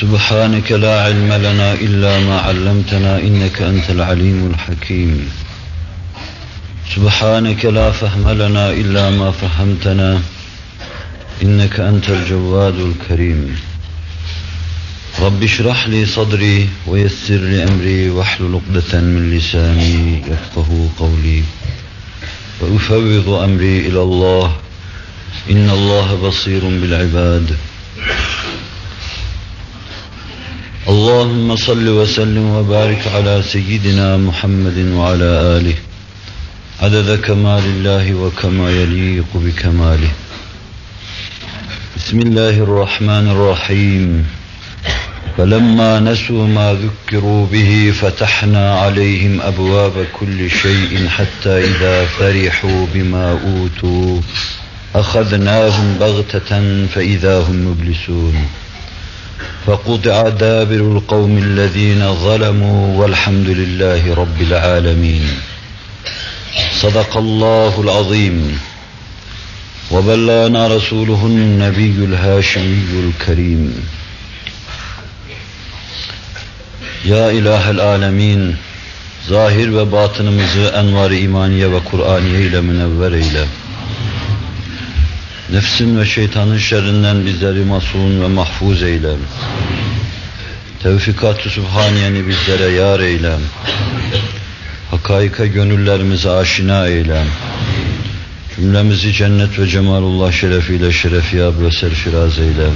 سبحانك لا علم لنا إلا ما علمتنا إنك أنت العليم الحكيم. سبحانك لا فهم لنا إلا ما فهمتنا إنك أنت الجواد الكريم. رب اشرح لي صدري ويسر لي أمري واحلل عقدة من لساني يفقه قولي. وأفوض أمري إلى الله. إن الله بصير بالعباد. اللهم صل وسلم وبارك على سيدنا محمد وعلى آله. عدد كمال الله وكما يليق بكماله. بسم الله الرحمن الرحيم. فلما نسوا ما ذكروا به فتحنا عليهم أبواب كل شيء حتى إذا فرحوا بما أوتوا. أخذناهم بغتة فإذا هم مبلسون. فقطع دابر القوم الذين ظلموا والحمد لله رب العالمين. صدق الله العظيم. وبلغنا رسوله النبي الهاشمي الكريم. Ya İlahel Alemin, zahir ve batınımızı envar-ı imaniye ve Kur'aniye. Nefsin ve şeytanın şerrinden bizleri masum ve mahfuz eyle. Tevfikat-ı Sübhaniyeni bizlere yar eyle. Hakaika gönüllerimizi aşina eyle. Cümlemizi cennet ve cemalullah şerefiyle şerefiyab ve serfiraz eyle.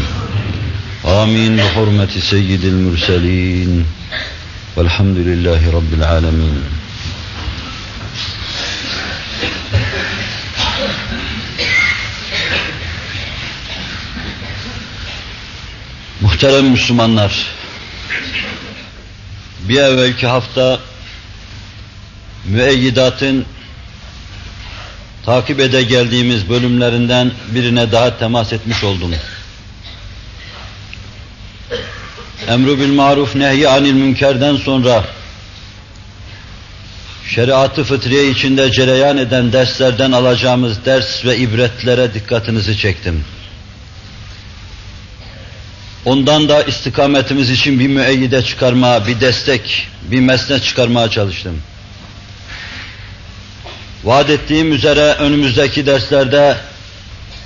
Amin. Bi hurmeti seyyidil mürselin. Velhamdülillahi Rabbil alemin. Muhterem Müslümanlar, bir evvelki hafta müeyyidatın takip ede geldiğimiz bölümlerinden birine daha temas etmiş oldum. Emru bil maruf nehy anil münkerden sonra şeriatı fıtriye içinde cereyan eden derslerden alacağımız ders ve ibretlere dikkatinizi çektim. Ondan da istikametimiz için bir müeyyide çıkarma, bir destek, bir mesne çıkarmaya çalıştım. Vaat ettiğim üzere önümüzdeki derslerde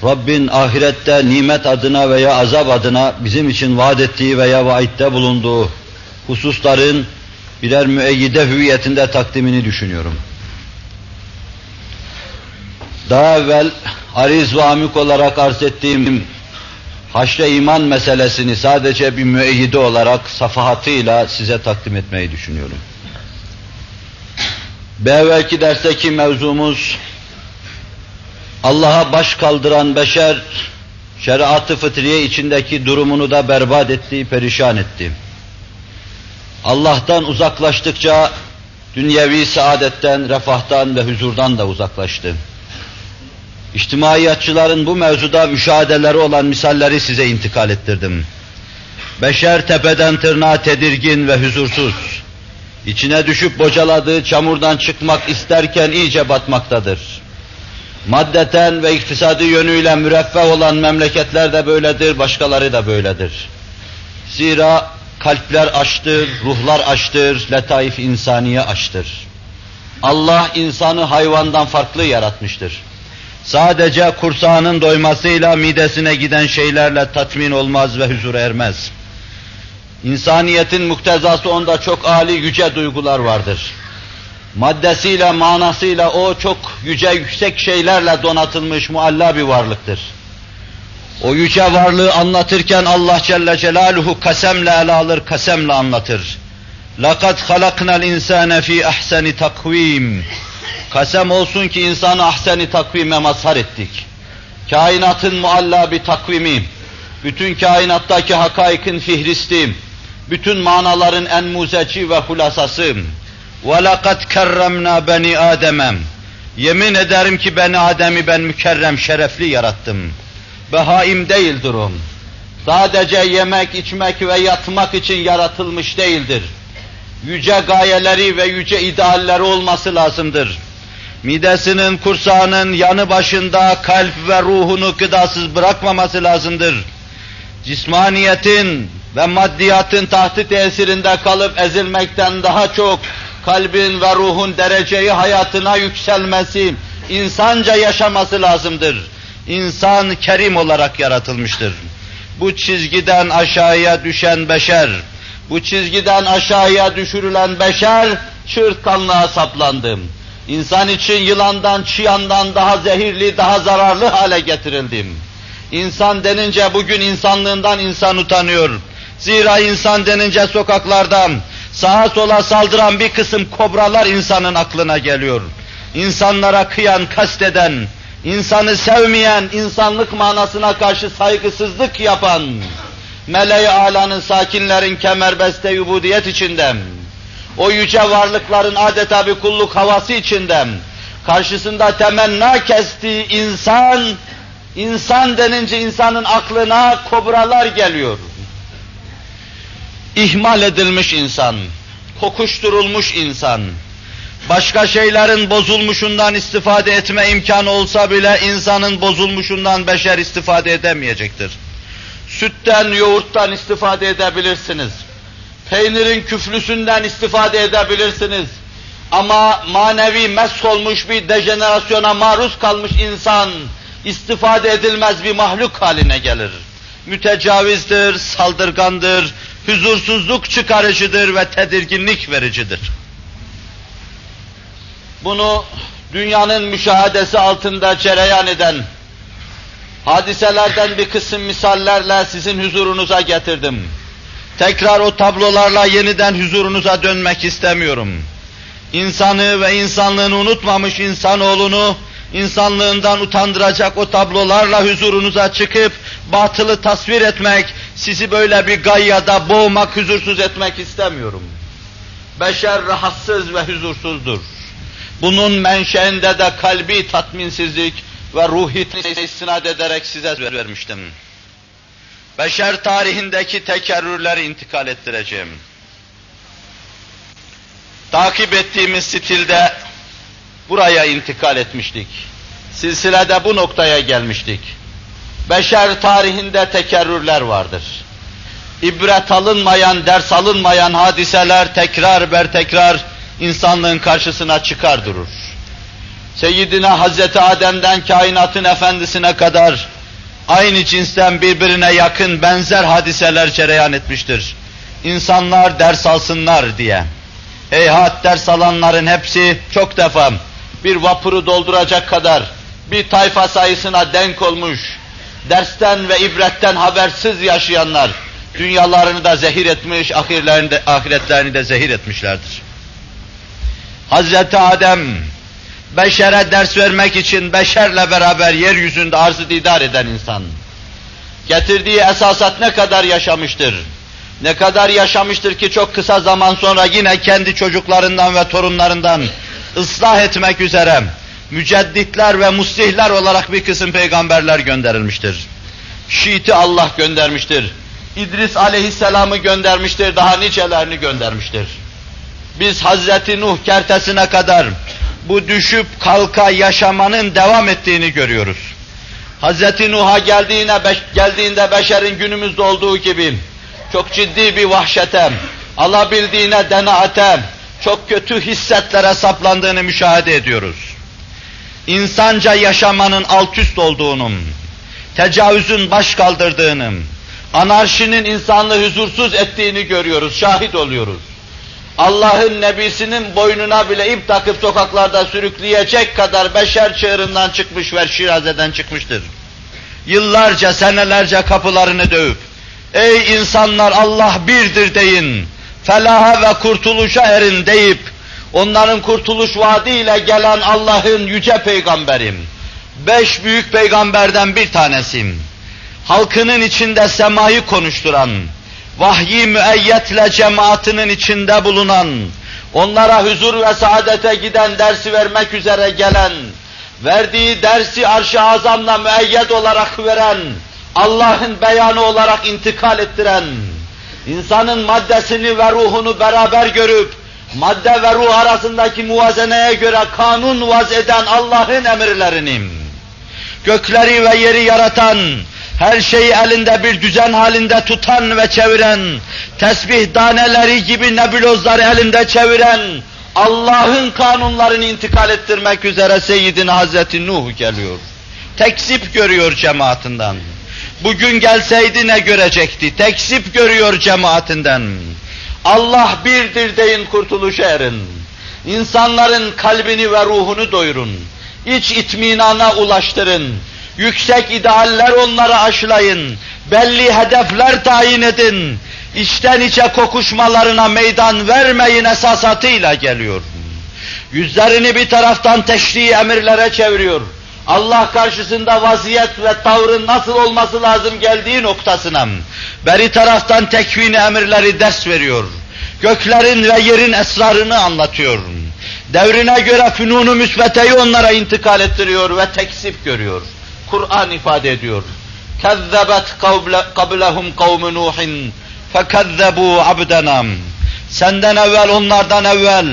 Rabbin ahirette nimet adına veya azap adına bizim için vaat ettiği veya vaitte bulunduğu hususların birer müeyyide hüviyetinde takdimini düşünüyorum. Daha evvel ariz ve amik olarak arz ettiğim haşre iman meselesini sadece bir müeyyide olarak safahatıyla size takdim etmeyi düşünüyorum. Bir evvelki dersteki mevzumuz Allah'a baş kaldıran beşer şeriat-ı fıtriye içindeki durumunu da berbat etti, perişan etti. Allah'tan uzaklaştıkça dünyevi saadetten, refahtan ve huzurdan da uzaklaştı. İçtimaiyatçıların bu mevzuda müşahedeleri olan misalleri size intikal ettirdim. Beşer tepeden tırnağa tedirgin ve huzursuz. İçine düşüp bocaladığı çamurdan çıkmak isterken iyice batmaktadır. Maddeten ve iktisadi yönüyle müreffeh olan memleketler de böyledir, başkaları da böyledir. Zira kalpler açtır, ruhlar açtır, letaif insaniye açtır. Allah insanı hayvandan farklı yaratmıştır Sadece kursağının doymasıyla midesine giden şeylerle tatmin olmaz ve huzur ermez. İnsaniyetin muktezası onda çok âli yüce duygular vardır. Maddesiyle, manasıyla o çok yüce, yüksek şeylerle donatılmış mualla bir varlıktır. O yüce varlığı anlatırken Allah Celle Celaluhu kasemle ele alır, kasemle anlatır. لَقَدْ خَلَقْنَا الْاِنْسَانَ ف۪ي اَحْسَنِ takvim. Kasem olsun ki insanı ahseni takvime mazhar ettik. Kainatın mualla bir takvimi, bütün kainattaki hakaikin fihristi, bütün manaların en muzeci ve hulasası. وَلَقَدْ كَرَّمْنَا beni Adem'em. Yemin ederim ki beni Adem'i ben mükerrem, şerefli yarattım. Behaim değil durum. Sadece yemek, içmek ve yatmak için yaratılmış değildir. Yüce gayeleri ve yüce idealleri olması lazımdır. Midesinin, kursağının yanı başında kalp ve ruhunu gıdasız bırakmaması lazımdır. Cismaniyetin, ve maddiyatın tahtı tesirinde kalıp ezilmekten daha çok kalbin ve ruhun dereceyi hayatına yükselmesi, insanca yaşaması lazımdır. İnsan kerim olarak yaratılmıştır. Bu çizgiden aşağıya düşen beşer, bu çizgiden aşağıya düşürülen beşer çırtkanlığa saplandı. İnsan için yılandan, çıyandan daha zehirli, daha zararlı hale getirildim. İnsan denince bugün insanlığından insan utanıyor. Zira insan denince sokaklardan sağa sola saldıran bir kısım kobralar insanın aklına geliyor. İnsanlara kıyan, kasteden, insanı sevmeyen, insanlık manasına karşı saygısızlık yapan, meleği alanın sakinlerin kemerbeste yubudiyet içinde, o yüce varlıkların adeta bir kulluk havası içinde, karşısında temenna kestiği insan, insan denince insanın aklına kobralar geliyor. İhmal edilmiş insan, kokuşturulmuş insan, başka şeylerin bozulmuşundan istifade etme imkanı olsa bile insanın bozulmuşundan beşer istifade edemeyecektir. Sütten, yoğurttan istifade edebilirsiniz. Peynirin küflüsünden istifade edebilirsiniz. Ama manevi olmuş bir dejenerasyona maruz kalmış insan, istifade edilmez bir mahluk haline gelir. Mütecavizdir, saldırgandır, huzursuzluk çıkarıcıdır ve tedirginlik vericidir. Bunu dünyanın müşahadesi altında cereyan eden hadiselerden bir kısım misallerle sizin huzurunuza getirdim. Tekrar o tablolarla yeniden huzurunuza dönmek istemiyorum. İnsanı ve insanlığını unutmamış insanoğlunu, insanlığından utandıracak o tablolarla huzurunuza çıkıp batılı tasvir etmek, sizi böyle bir gayyada boğmak, huzursuz etmek istemiyorum. Beşer rahatsız ve huzursuzdur. Bunun menşeinde de kalbi tatminsizlik ve ruhi istinad ederek size vermiştim. Beşer tarihindeki tekerrürleri intikal ettireceğim. Takip ettiğimiz stilde buraya intikal etmiştik. Silsilede bu noktaya gelmiştik. Beşer tarihinde tekerrürler vardır. İbret alınmayan, ders alınmayan hadiseler tekrar ber tekrar insanlığın karşısına çıkar durur. Seyyidina Hazreti Adem'den kainatın efendisine kadar aynı cinsten birbirine yakın benzer hadiseler cereyan etmiştir. İnsanlar ders alsınlar diye. Heyhat ders alanların hepsi çok defa bir vapuru dolduracak kadar bir tayfa sayısına denk olmuş, dersten ve ibretten habersiz yaşayanlar, dünyalarını da zehir etmiş, ahirlerini de, ahiretlerini de zehir etmişlerdir. Hazreti Adem, beşere ders vermek için beşerle beraber yeryüzünde arzı didar eden insan. Getirdiği esasat ne kadar yaşamıştır? Ne kadar yaşamıştır ki çok kısa zaman sonra yine kendi çocuklarından ve torunlarından ıslah etmek üzere mücedditler ve muslihler olarak bir kısım peygamberler gönderilmiştir. Şiit'i Allah göndermiştir. İdris aleyhisselamı göndermiştir, daha nicelerini göndermiştir. Biz Hazreti Nuh kertesine kadar bu düşüp kalka yaşamanın devam ettiğini görüyoruz. Hazreti Nuh'a geldiğine, beş, geldiğinde beşerin günümüzde olduğu gibi çok ciddi bir vahşete, alabildiğine denaate, çok kötü hissetlere saplandığını müşahede ediyoruz. İnsanca yaşamanın alt üst olduğunu, tecavüzün baş kaldırdığını, anarşinin insanlığı huzursuz ettiğini görüyoruz, şahit oluyoruz. Allah'ın nebisinin boynuna bile ip takıp sokaklarda sürükleyecek kadar beşer çığırından çıkmış ve şirazeden çıkmıştır. Yıllarca, senelerce kapılarını dövüp, ey insanlar Allah birdir deyin, felaha ve kurtuluşa erin deyip, onların kurtuluş vaadiyle gelen Allah'ın yüce peygamberim, beş büyük peygamberden bir tanesiyim. Halkının içinde semayı konuşturan, vahyi müeyyetle cemaatinin içinde bulunan, onlara huzur ve saadete giden dersi vermek üzere gelen, verdiği dersi arş-ı azamla müeyyed olarak veren, Allah'ın beyanı olarak intikal ettiren, insanın maddesini ve ruhunu beraber görüp, madde ve ruh arasındaki muvazeneye göre kanun vaz eden Allah'ın emirlerini, gökleri ve yeri yaratan, her şeyi elinde bir düzen halinde tutan ve çeviren, tesbih daneleri gibi nebulozları elinde çeviren, Allah'ın kanunlarını intikal ettirmek üzere Seyyidina Hazreti Nuh geliyor. Tekzip görüyor cemaatinden. Bugün gelseydi ne görecekti? Tekzip görüyor cemaatinden. Allah birdir deyin kurtuluşa erin. İnsanların kalbini ve ruhunu doyurun. İç itminana ulaştırın. Yüksek idealler onlara aşılayın. Belli hedefler tayin edin. İçten içe kokuşmalarına meydan vermeyin esasatıyla geliyor. Yüzlerini bir taraftan teşri emirlere çeviriyor. Allah karşısında vaziyet ve tavrın nasıl olması lazım geldiği noktasına. Beri taraftan tekvini emirleri ders veriyor. Göklerin ve yerin esrarını anlatıyor. Devrine göre fünunu müsbeteyi onlara intikal ettiriyor ve teksip görüyor. Kur'an ifade ediyor. Kezzebet kablehum kavmu Nuhin fekezzebu abdenam. Senden evvel onlardan evvel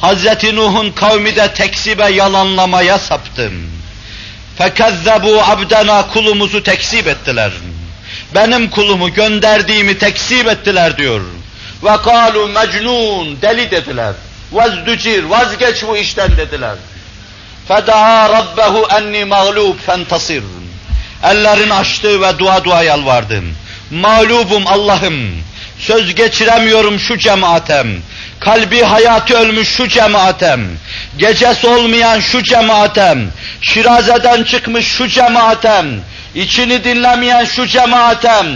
Hazreti Nuh'un kavmi de tekzibe yalanlamaya saptım. Fekezzebu abdena kulumuzu tekzip ettiler. Benim kulumu gönderdiğimi tekzip ettiler diyor. Ve kalu mecnun deli dediler. Vazducir vazgeç bu işten dediler. Fedaa rabbehu enni mağlub fentasir. Ellerini açtı ve dua dua yalvardım. Mağlubum Allah'ım. Söz geçiremiyorum şu cemaatem. Kalbi hayatı ölmüş şu cemaatem. Gecesi olmayan şu cemaatem. Şirazeden çıkmış şu cemaatem. içini dinlemeyen şu cemaatem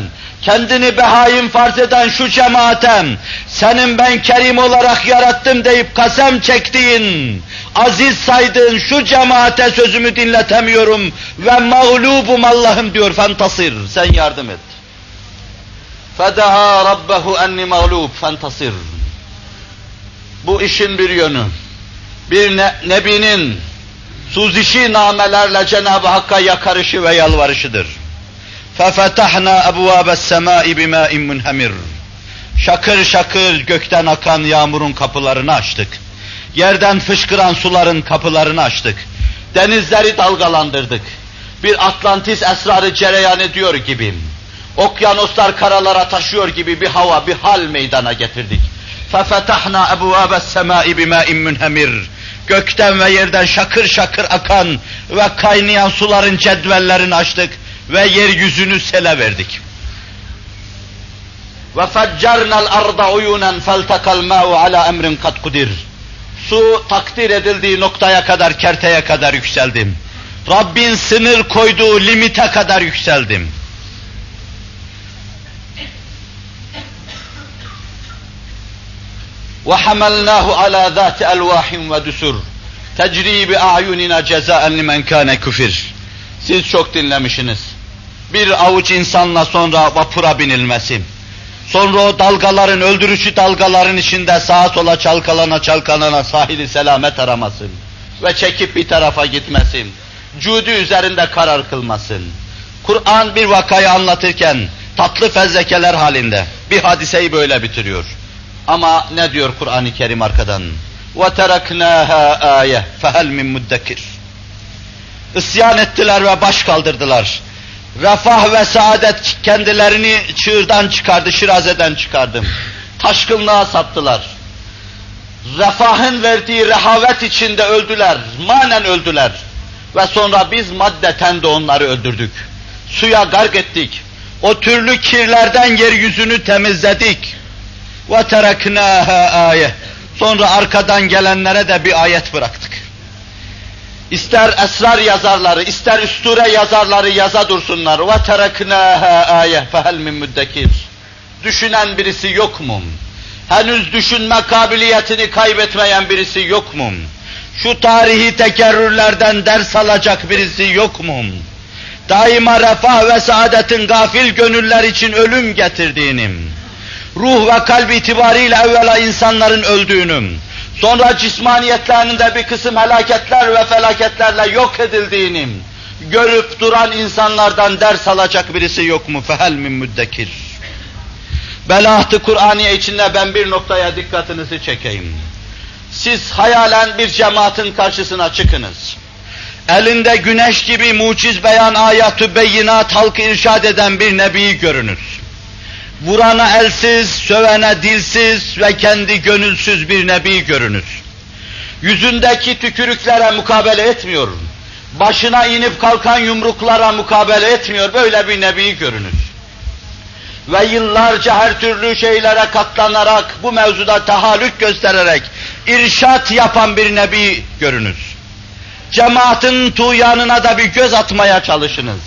kendini behaim farz eden şu cemaatem, senin ben kerim olarak yarattım deyip kasem çektiğin, aziz saydığın şu cemaate sözümü dinletemiyorum ve mağlubum Allah'ım diyor fantasir, sen yardım et. فَدَعَا رَبَّهُ اَنِّ مَغْلُوبٌ fantasir. Bu işin bir yönü. Bir ne, nebinin suzişi namelerle Cenab-ı Hakk'a yakarışı ve yalvarışıdır. فَفَتَحْنَا أَبْوَابَ السَّمَاءِ بِمَاءٍ مُنْهَمِرٍ Şakır şakır gökten akan yağmurun kapılarını açtık. Yerden fışkıran suların kapılarını açtık. Denizleri dalgalandırdık. Bir Atlantis esrarı cereyan ediyor gibi. Okyanuslar karalara taşıyor gibi bir hava, bir hal meydana getirdik. فَفَتَحْنَا أَبْوَابَ السَّمَاءِ بِمَاءٍ مُنْهَمِرٍ Gökten ve yerden şakır şakır akan ve kaynayan suların cedvellerini açtık ve yeryüzünü sele verdik. Ve faccarnal arda uyunen feltakal ma'u ala emrin kad kudir. Su takdir edildiği noktaya kadar, kerteye kadar yükseldim. Rabbin sınır koyduğu limite kadar yükseldim. وحملناه على ذات ألواح ودسر تجري بأعيننا جزاء لمن كان كفر Siz çok dinlemişsiniz bir avuç insanla sonra vapura binilmesi, sonra o dalgaların, öldürücü dalgaların içinde sağa sola çalkalana çalkalana sahili selamet aramasın ve çekip bir tarafa gitmesin, cudi üzerinde karar kılmasın. Kur'an bir vakayı anlatırken tatlı fezlekeler halinde bir hadiseyi böyle bitiriyor. Ama ne diyor Kur'an-ı Kerim arkadan? وَتَرَكْنَاهَا آيَةً فَهَلْ مِنْ مُدَّكِرٍ İsyan ettiler ve baş kaldırdılar refah ve saadet kendilerini çığırdan çıkardı, şirazeden çıkardım. Taşkınlığa saptılar. Refahın verdiği rehavet içinde öldüler, manen öldüler. Ve sonra biz maddeten de onları öldürdük. Suya gark ettik. O türlü kirlerden yeryüzünü temizledik. Ve tereknâhâ ayet. Sonra arkadan gelenlere de bir ayet bıraktık. İster esrar yazarları, ister üsture yazarları yaza dursunlar. Tereknâhâ âyeh fehel min müddekir. Düşünen birisi yok mu? Henüz düşünme kabiliyetini kaybetmeyen birisi yok mu? Şu tarihi tekerrürlerden ders alacak birisi yok mu? Daima refah ve saadetin gafil gönüller için ölüm getirdiğini, ruh ve kalp itibariyle evvela insanların öldüğünü, sonra cismaniyetlerinin de bir kısım helaketler ve felaketlerle yok edildiğini görüp duran insanlardan ders alacak birisi yok mu? Fehel min müddekir. Belahtı Kur'aniye içinde ben bir noktaya dikkatinizi çekeyim. Siz hayalen bir cemaatin karşısına çıkınız. elinde güneş gibi muciz beyan ayatü beyinat halkı irşad eden bir nebi görünür. Vurana elsiz, sövene dilsiz ve kendi gönülsüz bir nebi görünür. Yüzündeki tükürüklere mukabele etmiyor. Başına inip kalkan yumruklara mukabele etmiyor. Böyle bir nebi görünür. Ve yıllarca her türlü şeylere katlanarak, bu mevzuda tahallük göstererek irşat yapan bir nebi görünür. Cemaatin tuğyanına da bir göz atmaya çalışınız.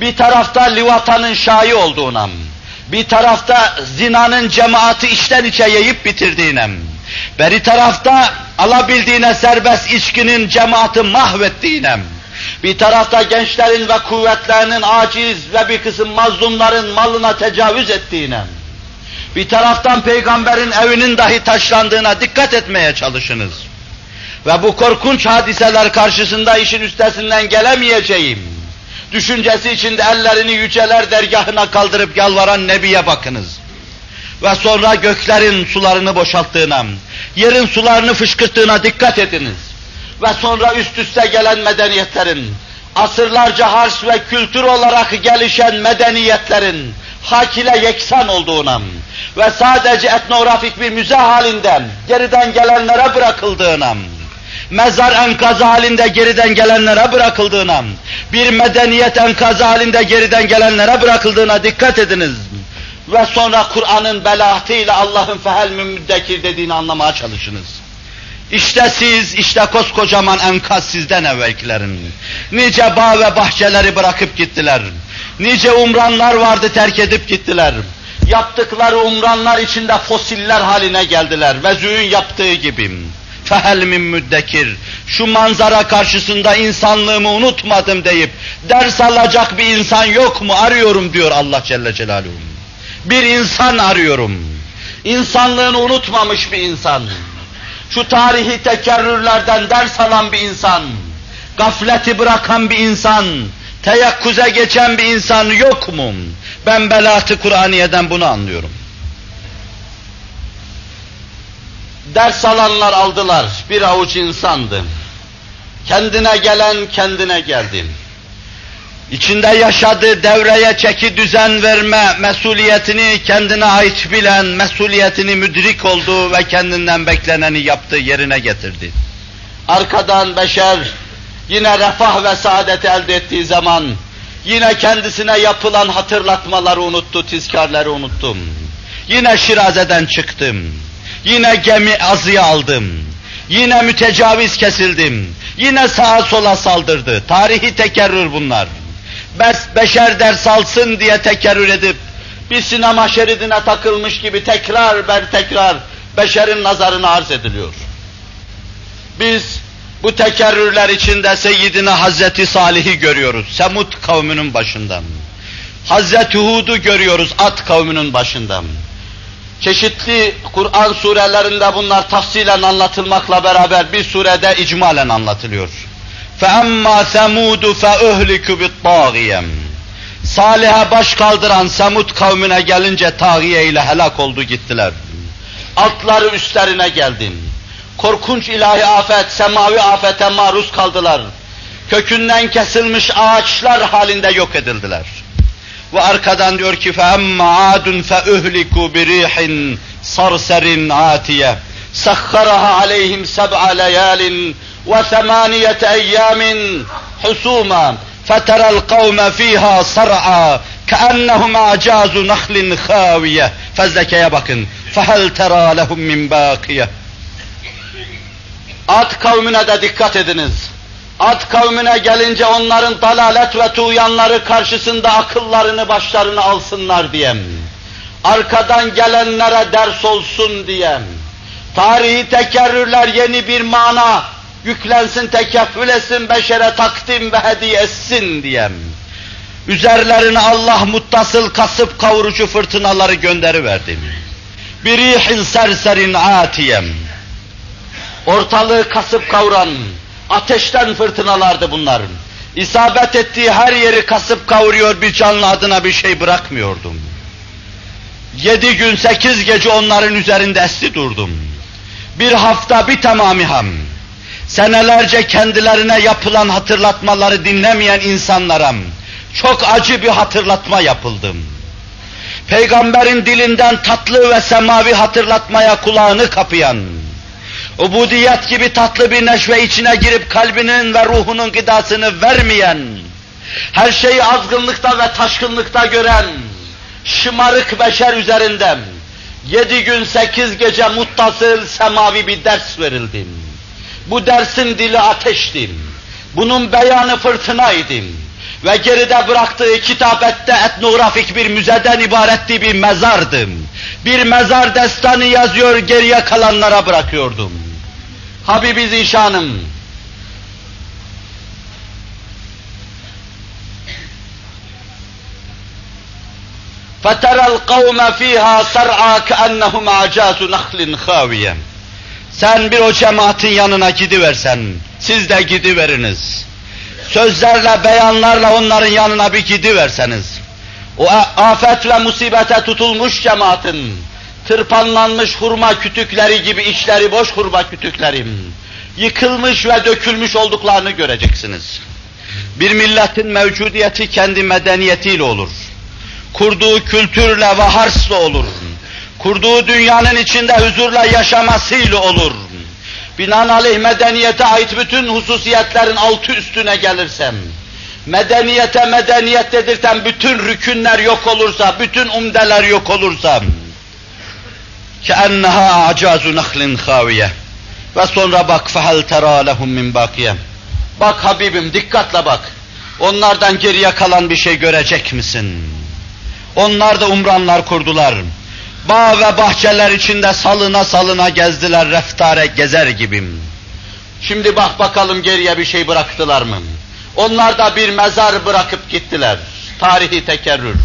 Bir tarafta livatanın şayi olduğuna, bir tarafta zinanın cemaati içten içe yiyip bitirdiğine, beri tarafta alabildiğine serbest içkinin cemaati mahvettiğine, bir tarafta gençlerin ve kuvvetlerinin aciz ve bir kısım mazlumların malına tecavüz ettiğine, bir taraftan peygamberin evinin dahi taşlandığına dikkat etmeye çalışınız. Ve bu korkunç hadiseler karşısında işin üstesinden gelemeyeceğim. Düşüncesi içinde ellerini yüceler dergahına kaldırıp yalvaran Nebi'ye bakınız. Ve sonra göklerin sularını boşalttığına, yerin sularını fışkırttığına dikkat ediniz. Ve sonra üst üste gelen medeniyetlerin, asırlarca harç ve kültür olarak gelişen medeniyetlerin hak ile yeksan olduğuna ve sadece etnografik bir müze halinden geriden gelenlere bırakıldığına, mezar enkazı halinde geriden gelenlere bırakıldığına, bir medeniyet enkazı halinde geriden gelenlere bırakıldığına dikkat ediniz. Ve sonra Kur'an'ın belaatıyla Allah'ın fehel müddekir dediğini anlamaya çalışınız. İşte siz, işte koskocaman enkaz sizden evvelkilerin. Nice bağ ve bahçeleri bırakıp gittiler. Nice umranlar vardı terk edip gittiler. Yaptıkları umranlar içinde fosiller haline geldiler. Vezüğün yaptığı gibi fehel min müddekir. Şu manzara karşısında insanlığımı unutmadım deyip ders alacak bir insan yok mu arıyorum diyor Allah Celle Celaluhu. Bir insan arıyorum. İnsanlığını unutmamış bir insan. Şu tarihi tekerrürlerden ders alan bir insan. Gafleti bırakan bir insan. Teyakkuze geçen bir insan yok mu? Ben belatı Kur'aniye'den bunu anlıyorum. Ders alanlar aldılar, bir avuç insandı. Kendine gelen kendine geldi. İçinde yaşadığı devreye çeki düzen verme mesuliyetini kendine ait bilen, mesuliyetini müdrik oldu ve kendinden bekleneni yaptı, yerine getirdi. Arkadan beşer yine refah ve saadet elde ettiği zaman yine kendisine yapılan hatırlatmaları unuttu, tizkarları unuttum. Yine Şiraze'den çıktım. Yine gemi azıya aldım. Yine mütecaviz kesildim. Yine sağa sola saldırdı. Tarihi tekerrür bunlar. Bes, beşer ders alsın diye tekerrür edip bir sinema şeridine takılmış gibi tekrar ber tekrar beşerin nazarına arz ediliyor. Biz bu tekerrürler içinde Seyyidina Hazreti Salih'i görüyoruz. Semud kavminin başından. Hazreti Hud'u görüyoruz At kavminin başından. Çeşitli Kur'an surelerinde bunlar tafsilen anlatılmakla beraber bir surede icmalen anlatılıyor. فَاَمَّا ثَمُودُ فَاُهْلِكُ بِالطَّاغِيَمْ Salih'e baş kaldıran Semud kavmine gelince tağiye ile helak oldu gittiler. Altları üstlerine geldim. Korkunç ilahi afet, semavi afete maruz kaldılar. Kökünden kesilmiş ağaçlar halinde yok edildiler. Ve arkadan diyor ki فَاَمَّا عَادٌ فَاُهْلِكُوا بِرِيحٍ صَرْسَرٍ عَاتِيَةٍ سَخَّرَهَا عَلَيْهِمْ سَبْعَ لَيَالٍ وَثَمَانِيَةَ أَيَّامٍ حُسُومًا فَتَرَى الْقَوْمَ ف۪يهَا صَرْعًا كَأَنَّهُمْ أَعْجَازُ نَخْلٍ خَاوِيَةٍ Fezleke'ye bakın. فَهَلْ تَرَى لَهُمْ مِنْ بَاقِيَةٍ Ad kavmine de dikkat ediniz. Ad kavmine gelince onların dalalet ve tuğyanları karşısında akıllarını başlarına alsınlar diyem. Arkadan gelenlere ders olsun diyem. Tarihi tekerrürler yeni bir mana yüklensin, tekeffül etsin, beşere takdim ve hediye etsin diyem. Üzerlerine Allah muttasıl kasıp kavurucu fırtınaları gönderiverdim. Bir rihin serserin atiyem. Ortalığı kasıp kavuran, ateşten fırtınalardı bunlar. İsabet ettiği her yeri kasıp kavuruyor, bir canlı adına bir şey bırakmıyordum. Yedi gün, sekiz gece onların üzerinde esti durdum. Bir hafta bir tamamiham. senelerce kendilerine yapılan hatırlatmaları dinlemeyen insanlara çok acı bir hatırlatma yapıldım. Peygamberin dilinden tatlı ve semavi hatırlatmaya kulağını kapayan, ubudiyet gibi tatlı bir neşve içine girip kalbinin ve ruhunun gıdasını vermeyen, her şeyi azgınlıkta ve taşkınlıkta gören, şımarık beşer üzerinden, yedi gün sekiz gece muttasıl semavi bir ders verildi. Bu dersin dili ateşti. Bunun beyanı fırtınaydı. Ve geride bıraktığı kitabette etnografik bir müzeden ibaretti bir mezardı. Bir mezar destanı yazıyor, geriye kalanlara bırakıyordum. Habibi Zişanım, فَتَرَى الْقَوْمَ ف۪يهَا سَرْعَى كَأَنَّهُمْ عَجَازُ نَخْلٍ خَاوِيًا Sen bir o cemaatin yanına gidiversen, siz de gidiveriniz. Sözlerle, beyanlarla onların yanına bir gidiverseniz, o afet ve musibete tutulmuş cemaatin, tırpanlanmış hurma kütükleri gibi içleri boş hurma kütüklerim, yıkılmış ve dökülmüş olduklarını göreceksiniz. Bir milletin mevcudiyeti kendi medeniyetiyle olur kurduğu kültürle ve harsla olur. Kurduğu dünyanın içinde huzurla yaşamasıyla olur. Binaenaleyh medeniyete ait bütün hususiyetlerin altı üstüne gelirsem, medeniyete medeniyet dedirten bütün rükünler yok olursa, bütün umdeler yok olursa, كَأَنَّهَا عَجَازُ نَخْلٍ خَاوِيَةٍ Ve sonra bak فَهَلْ تَرَى لَهُمْ مِنْ بَاقِيَةٍ Bak Habibim dikkatle bak. Onlardan geriye kalan bir şey görecek misin? Onlar da umranlar kurdular. Bağ ve bahçeler içinde salına salına gezdiler reftare gezer gibim. Şimdi bak bakalım geriye bir şey bıraktılar mı? Onlar da bir mezar bırakıp gittiler. Tarihi tekerrür.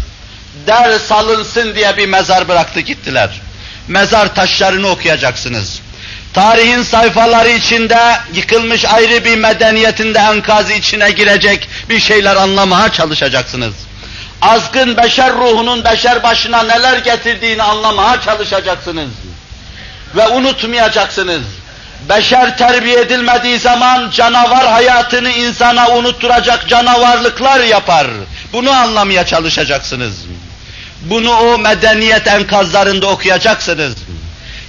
Der salınsın diye bir mezar bıraktı gittiler. Mezar taşlarını okuyacaksınız. Tarihin sayfaları içinde yıkılmış ayrı bir medeniyetinde enkazı içine girecek bir şeyler anlamaya çalışacaksınız azgın beşer ruhunun beşer başına neler getirdiğini anlamaya çalışacaksınız. Ve unutmayacaksınız. Beşer terbiye edilmediği zaman canavar hayatını insana unutturacak canavarlıklar yapar. Bunu anlamaya çalışacaksınız. Bunu o medeniyet enkazlarında okuyacaksınız.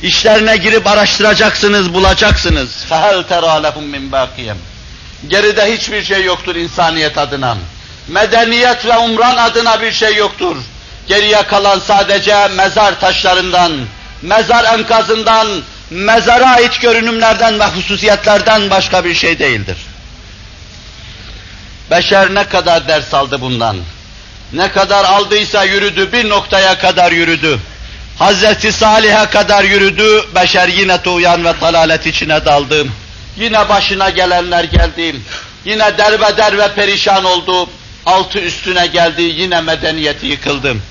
İşlerine girip araştıracaksınız, bulacaksınız. فَهَلْ تَرَى لَهُمْ مِنْ بَاقِيَمْ Geride hiçbir şey yoktur insaniyet adına medeniyet ve umran adına bir şey yoktur. Geriye kalan sadece mezar taşlarından, mezar enkazından, mezara ait görünümlerden ve hususiyetlerden başka bir şey değildir. Beşer ne kadar ders aldı bundan? Ne kadar aldıysa yürüdü, bir noktaya kadar yürüdü. Hazreti Salih'e kadar yürüdü, beşer yine tuğyan ve dalalet içine daldı. Yine başına gelenler geldi. Yine derbeder ve perişan oldu altı üstüne geldi yine medeniyeti yıkıldım.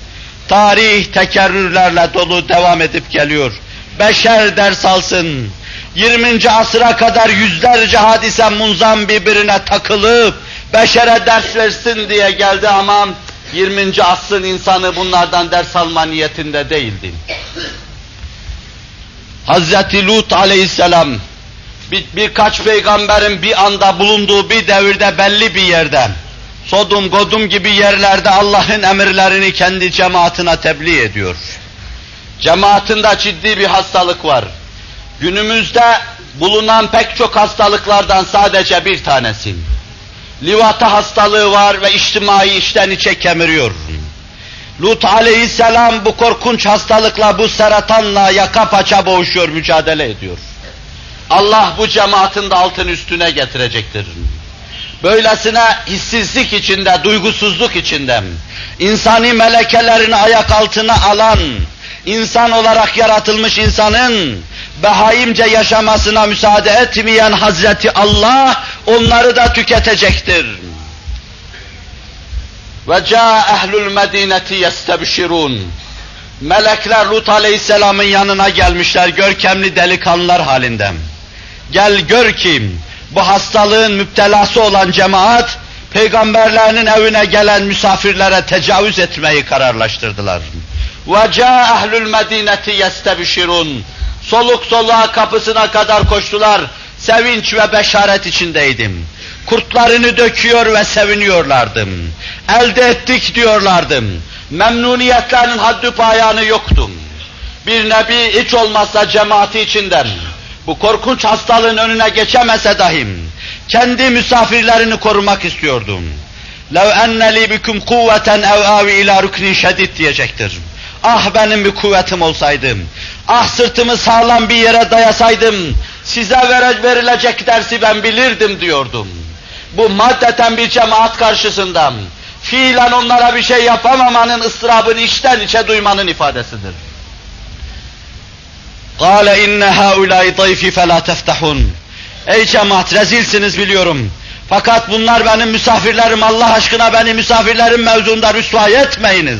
Tarih tekerrürlerle dolu devam edip geliyor. Beşer ders alsın. 20. asıra kadar yüzlerce hadise munzam birbirine takılıp beşere ders versin diye geldi ama 20. asrın insanı bunlardan ders alma niyetinde değildi. Hazreti Lut aleyhisselam bir, birkaç peygamberin bir anda bulunduğu bir devirde belli bir yerde Sodum, Godum gibi yerlerde Allah'ın emirlerini kendi cemaatine tebliğ ediyor. Cemaatinde ciddi bir hastalık var. Günümüzde bulunan pek çok hastalıklardan sadece bir tanesi. Livata hastalığı var ve içtimai işten içe kemiriyor. Lut aleyhisselam bu korkunç hastalıkla, bu seratanla yaka paça boğuşuyor, mücadele ediyor. Allah bu cemaatin de altın üstüne getirecektir. Böylesine hissizlik içinde, duygusuzluk içinde, insani melekelerini ayak altına alan, insan olarak yaratılmış insanın Behaimce yaşamasına müsaade etmeyen Hazreti Allah onları da tüketecektir. Ve ca ehlul medineti yestebşirun. Melekler Lut Aleyhisselam'ın yanına gelmişler görkemli delikanlılar halinde. Gel gör ki bu hastalığın müptelası olan cemaat peygamberlerinin evine gelen misafirlere tecavüz etmeyi kararlaştırdılar. Ve ca ehlul medineti yestebşirun. Soluk soluğa kapısına kadar koştular. sevinç ve beşaret içindeydim. Kurtlarını döküyor ve seviniyorlardım. Elde ettik diyorlardım. Memnuniyetlerinin haddi payanı yoktum. Bir nebi hiç olmazsa cemaati içinden bu korkunç hastalığın önüne geçemese dahim kendi misafirlerini korumak istiyordum. لَوْ اَنَّ لِي بِكُمْ قُوَّةً اَوْ آوِ اِلٰى رُكْنٍ شَدِيدٍ diyecektir. Ah benim bir kuvvetim olsaydım, ah sırtımı sağlam bir yere dayasaydım, size verilecek dersi ben bilirdim diyordum. Bu maddeten bir cemaat karşısında, fiilen onlara bir şey yapamamanın ıstırabını içten içe duymanın ifadesidir. قَالَ اِنَّ هَا اُولَٰي ضَيْفِ فَلَا تَفْتَحُونَ Ey cemaat rezilsiniz biliyorum. Fakat bunlar benim misafirlerim. Allah aşkına beni misafirlerim mevzunda rüsvay etmeyiniz.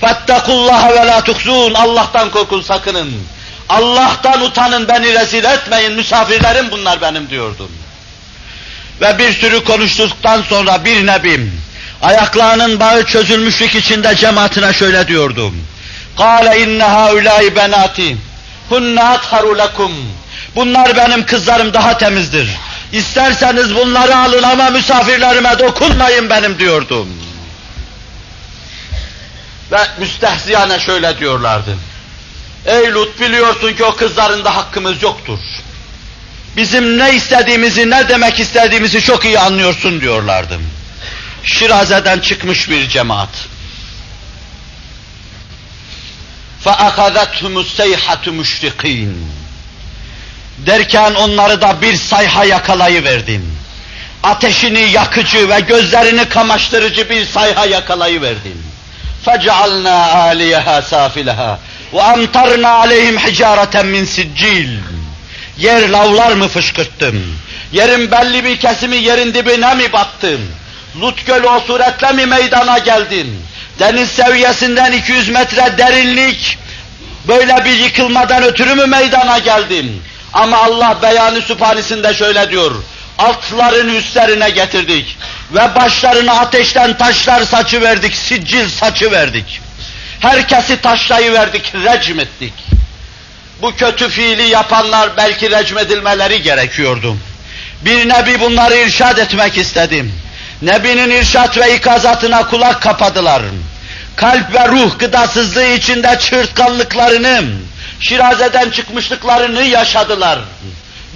Fettekullaha ve la tuhzun. Allah'tan korkun sakının. Allah'tan utanın beni rezil etmeyin. Misafirlerim bunlar benim diyordum. Ve bir sürü konuştuktan sonra bir nebim ayaklarının bağı çözülmüşlük içinde cemaatine şöyle diyordum. Kale inne haulâi benâti hunne atharu lekum. Bunlar benim kızlarım daha temizdir. İsterseniz bunları alın ama misafirlerime dokunmayın benim diyordum. Ve müstehziyane şöyle diyorlardı. Ey Lut biliyorsun ki o kızlarında hakkımız yoktur. Bizim ne istediğimizi, ne demek istediğimizi çok iyi anlıyorsun diyorlardı. Şiraze'den çıkmış bir cemaat. فَأَخَذَتْهُمُ السَّيْحَةُ مُشْرِقِينَ Derken onları da bir sayha yakalayıverdim. Ateşini yakıcı ve gözlerini kamaştırıcı bir sayha yakalayıverdim. فَجَعَلْنَا عَالِيَهَا سَافِلَهَا وَاَمْطَرْنَا عَلَيْهِمْ حِجَارَةً مِنْ سِجِّيلٍ Yer lavlar mı fışkırttım? Yerin belli bir kesimi yerin dibine mi battım? Lut Gölü o suretle mi meydana geldin? Deniz seviyesinden 200 metre derinlik, böyle bir yıkılmadan ötürü mü meydana geldim? Ama Allah beyanı süphanisinde şöyle diyor, altlarını üstlerine getirdik ve başlarına ateşten taşlar saçı verdik, siccil saçı verdik. Herkesi taşlayı verdik, recm ettik. Bu kötü fiili yapanlar belki recmedilmeleri gerekiyordu. Bir nebi bunları irşad etmek istedim. Nebinin irşat ve ikazatına kulak kapadılar. Kalp ve ruh gıdasızlığı içinde çırtkanlıklarını, şirazeden çıkmışlıklarını yaşadılar.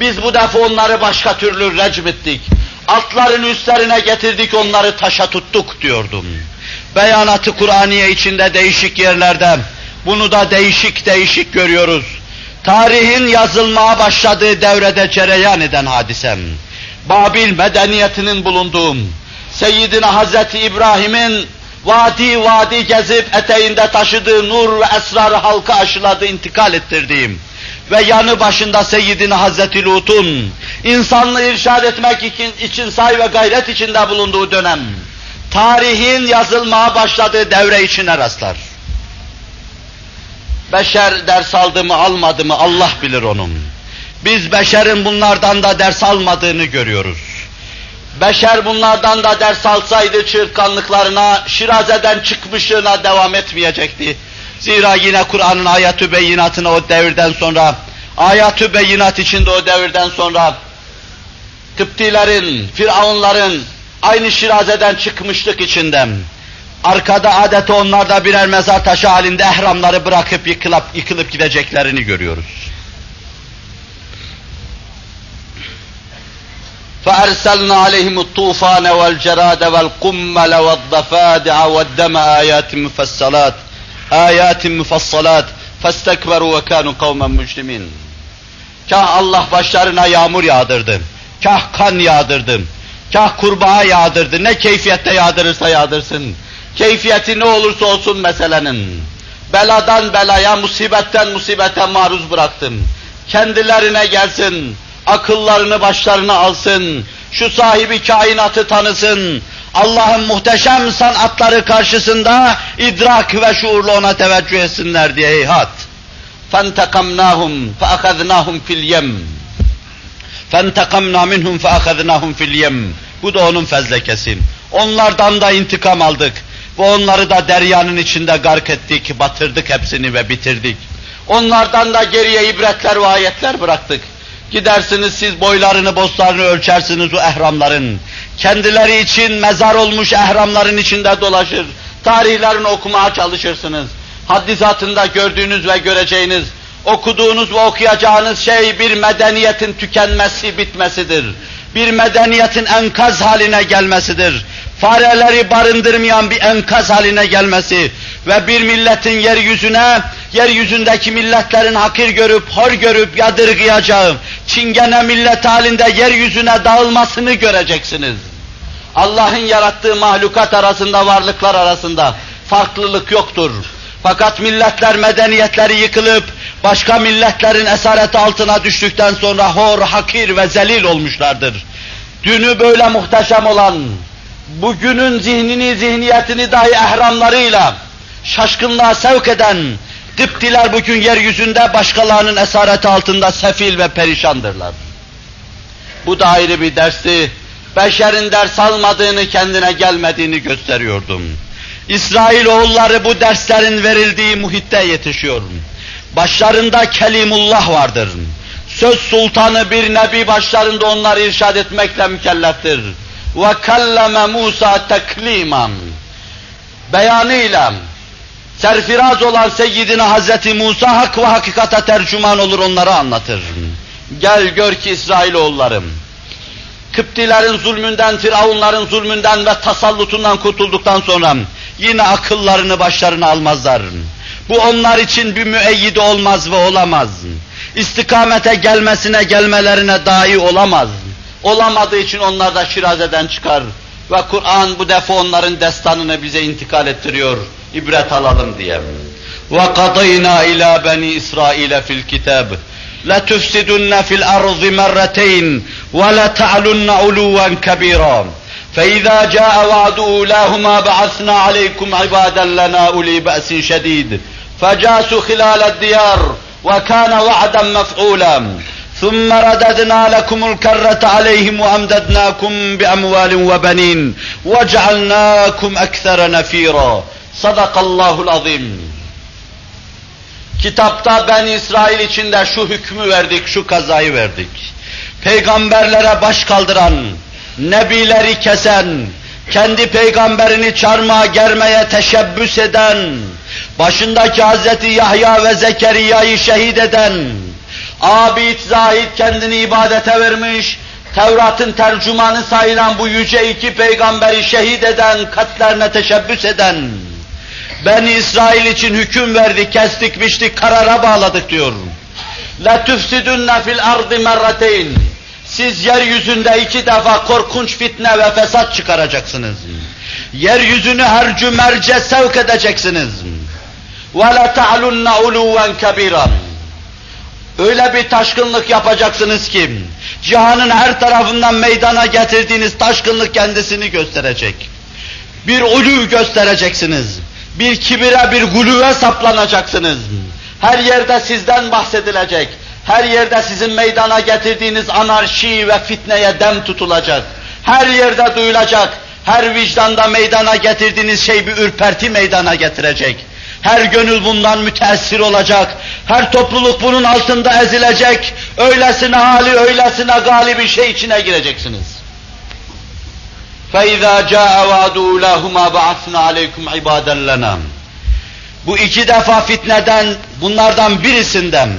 Biz bu defa onları başka türlü recm ettik. Altlarını üstlerine getirdik, onları taşa tuttuk diyordum. Beyanatı Kur'aniye içinde değişik yerlerde, bunu da değişik değişik görüyoruz. Tarihin yazılmaya başladığı devrede cereyan eden hadisem. Babil medeniyetinin bulunduğu, Seyyidina Hazreti İbrahim'in vadi vadi gezip eteğinde taşıdığı nur ve esrarı halka aşıladı, intikal ettirdiğim ve yanı başında Seyyidina Hazreti Lut'un insanlığı irşad etmek için say ve gayret içinde bulunduğu dönem, tarihin yazılmaya başladığı devre içine rastlar. Beşer ders aldı mı almadı mı Allah bilir onun. Biz beşerin bunlardan da ders almadığını görüyoruz. Beşer bunlardan da ders alsaydı çırtkanlıklarına, şirazeden çıkmışlığına devam etmeyecekti. Zira yine Kur'an'ın ayatü beyinatına o devirden sonra, ayatü beyinat içinde o devirden sonra, Kıptilerin, Firavunların aynı şirazeden çıkmışlık içinden, arkada adeta onlar da birer mezar taşı halinde ehramları bırakıp yıkılıp, yıkılıp gideceklerini görüyoruz. فأرسلنا عليهم الطوفان والجراد والقمل والضفادع والدم آيات ayatin mufassalat festekberu ve kanu kavmen mujrimin. Kah Allah başlarına yağmur yağdırdı. Kah kan yağdırdı. Kah kurbağa yağdırdı. Ne keyfiyette yağdırırsa yağdırsın. Keyfiyeti ne olursa olsun meselenin. Beladan belaya, musibetten musibete maruz bıraktım. Kendilerine gelsin, akıllarını başlarına alsın, şu sahibi kainatı tanısın, Allah'ın muhteşem sanatları karşısında idrak ve şuurla ona teveccüh etsinler diye heyhat. فَانْتَقَمْنَاهُمْ فَأَخَذْنَاهُمْ فِي الْيَمِّ فَانْتَقَمْنَا مِنْهُمْ فَأَخَذْنَاهُمْ فِي الْيَمِّ Bu da onun fezlekesi. Onlardan da intikam aldık. Ve onları da deryanın içinde gark ettik, batırdık hepsini ve bitirdik. Onlardan da geriye ibretler ve ayetler bıraktık. Gidersiniz siz boylarını, boslarını ölçersiniz o ehramların. Kendileri için mezar olmuş ehramların içinde dolaşır. Tarihlerini okumaya çalışırsınız. Haddisatında gördüğünüz ve göreceğiniz, okuduğunuz ve okuyacağınız şey bir medeniyetin tükenmesi, bitmesidir. Bir medeniyetin enkaz haline gelmesidir. Fareleri barındırmayan bir enkaz haline gelmesi ve bir milletin yeryüzüne, yeryüzündeki milletlerin hakir görüp, hor görüp yadırgayacağı, çingene millet halinde yeryüzüne dağılmasını göreceksiniz. Allah'ın yarattığı mahlukat arasında, varlıklar arasında farklılık yoktur. Fakat milletler medeniyetleri yıkılıp başka milletlerin esareti altına düştükten sonra hor, hakir ve zelil olmuşlardır. Dünü böyle muhteşem olan, bugünün zihnini, zihniyetini dahi ehramlarıyla şaşkınlığa sevk eden diptiler bugün yeryüzünde başkalarının esareti altında sefil ve perişandırlar. Bu da ayrı bir dersti. Beşerin ders almadığını, kendine gelmediğini gösteriyordum. İsrail oğulları bu derslerin verildiği muhitte yetişiyor. Başlarında Kelimullah vardır. Söz sultanı bir nebi başlarında onları irşad etmekle mükelleftir. Ve kalleme Musa tekliman. Beyanıyla serfiraz olan Seyyidina Hazreti Musa hak ve hakikata tercüman olur onları anlatır. Gel gör ki İsrailoğullarım, Kıptilerin zulmünden, Firavunların zulmünden ve tasallutundan kurtulduktan sonra yine akıllarını başlarına almazlar. Bu onlar için bir müeyyide olmaz ve olamaz. İstikamete gelmesine gelmelerine dahi olamaz. Olamadığı için onlar da şirazeden çıkar. Ve Kur'an bu defa onların destanını bize intikal ettiriyor. İbret alalım diye. وَقَضَيْنَا إِلَى بَنِي إِسْرَائِيلَ فِي الْكِتَابِ لَتُفْسِدُنَّ فِي الْأَرْضِ مَرَّتَيْنِ وَلَتَعْلُنَّ عُلُوًّا كَبِيرًا فإذا جاء وعد أولاهما بعثنا عليكم عبادا لنا أولي بأس شديد فجاسوا خلال الديار وكان وعدا مفعولا ثم رددنا لكم الكرة عليهم وأمددناكم بأموال وبنين وجعلناكم أكثر نفيرا صدق الله العظيم Kitapta ben İsrail içinde şu hükmü verdik, şu kazayı verdik. Peygamberlere baş kaldıran, nebileri kesen, kendi peygamberini çarmıha germeye teşebbüs eden, başındaki Hazreti Yahya ve Zekeriya'yı şehit eden, Abid zahid kendini ibadete vermiş, Tevrat'ın tercümanı sayılan bu yüce iki peygamberi şehit eden, katlerine teşebbüs eden, ben İsrail için hüküm verdi, kestik, biçtik, karara bağladık diyor. La tufsidunna fil ardı merrateyn. Siz yeryüzünde iki defa korkunç fitne ve fesat çıkaracaksınız. Yeryüzünü her cümerce sevk edeceksiniz. Ve la ta'lunna uluven kebiran Öyle bir taşkınlık yapacaksınız ki, cihanın her tarafından meydana getirdiğiniz taşkınlık kendisini gösterecek. Bir ulu göstereceksiniz. Bir kibire, bir gulüve saplanacaksınız. Her yerde sizden bahsedilecek. Her yerde sizin meydana getirdiğiniz anarşi ve fitneye dem tutulacak. Her yerde duyulacak. Her vicdanda meydana getirdiğiniz şey bir ürperti meydana getirecek. Her gönül bundan müteessir olacak. Her topluluk bunun altında ezilecek. Öylesine hali, öylesine gali bir şey içine gireceksiniz. فَاِذَا جَاءَ وَعْدُ اُولَاهُمَا بَعَثْنَا عَلَيْكُمْ عِبَادًا لَنَا Bu iki defa fitneden, bunlardan birisinden,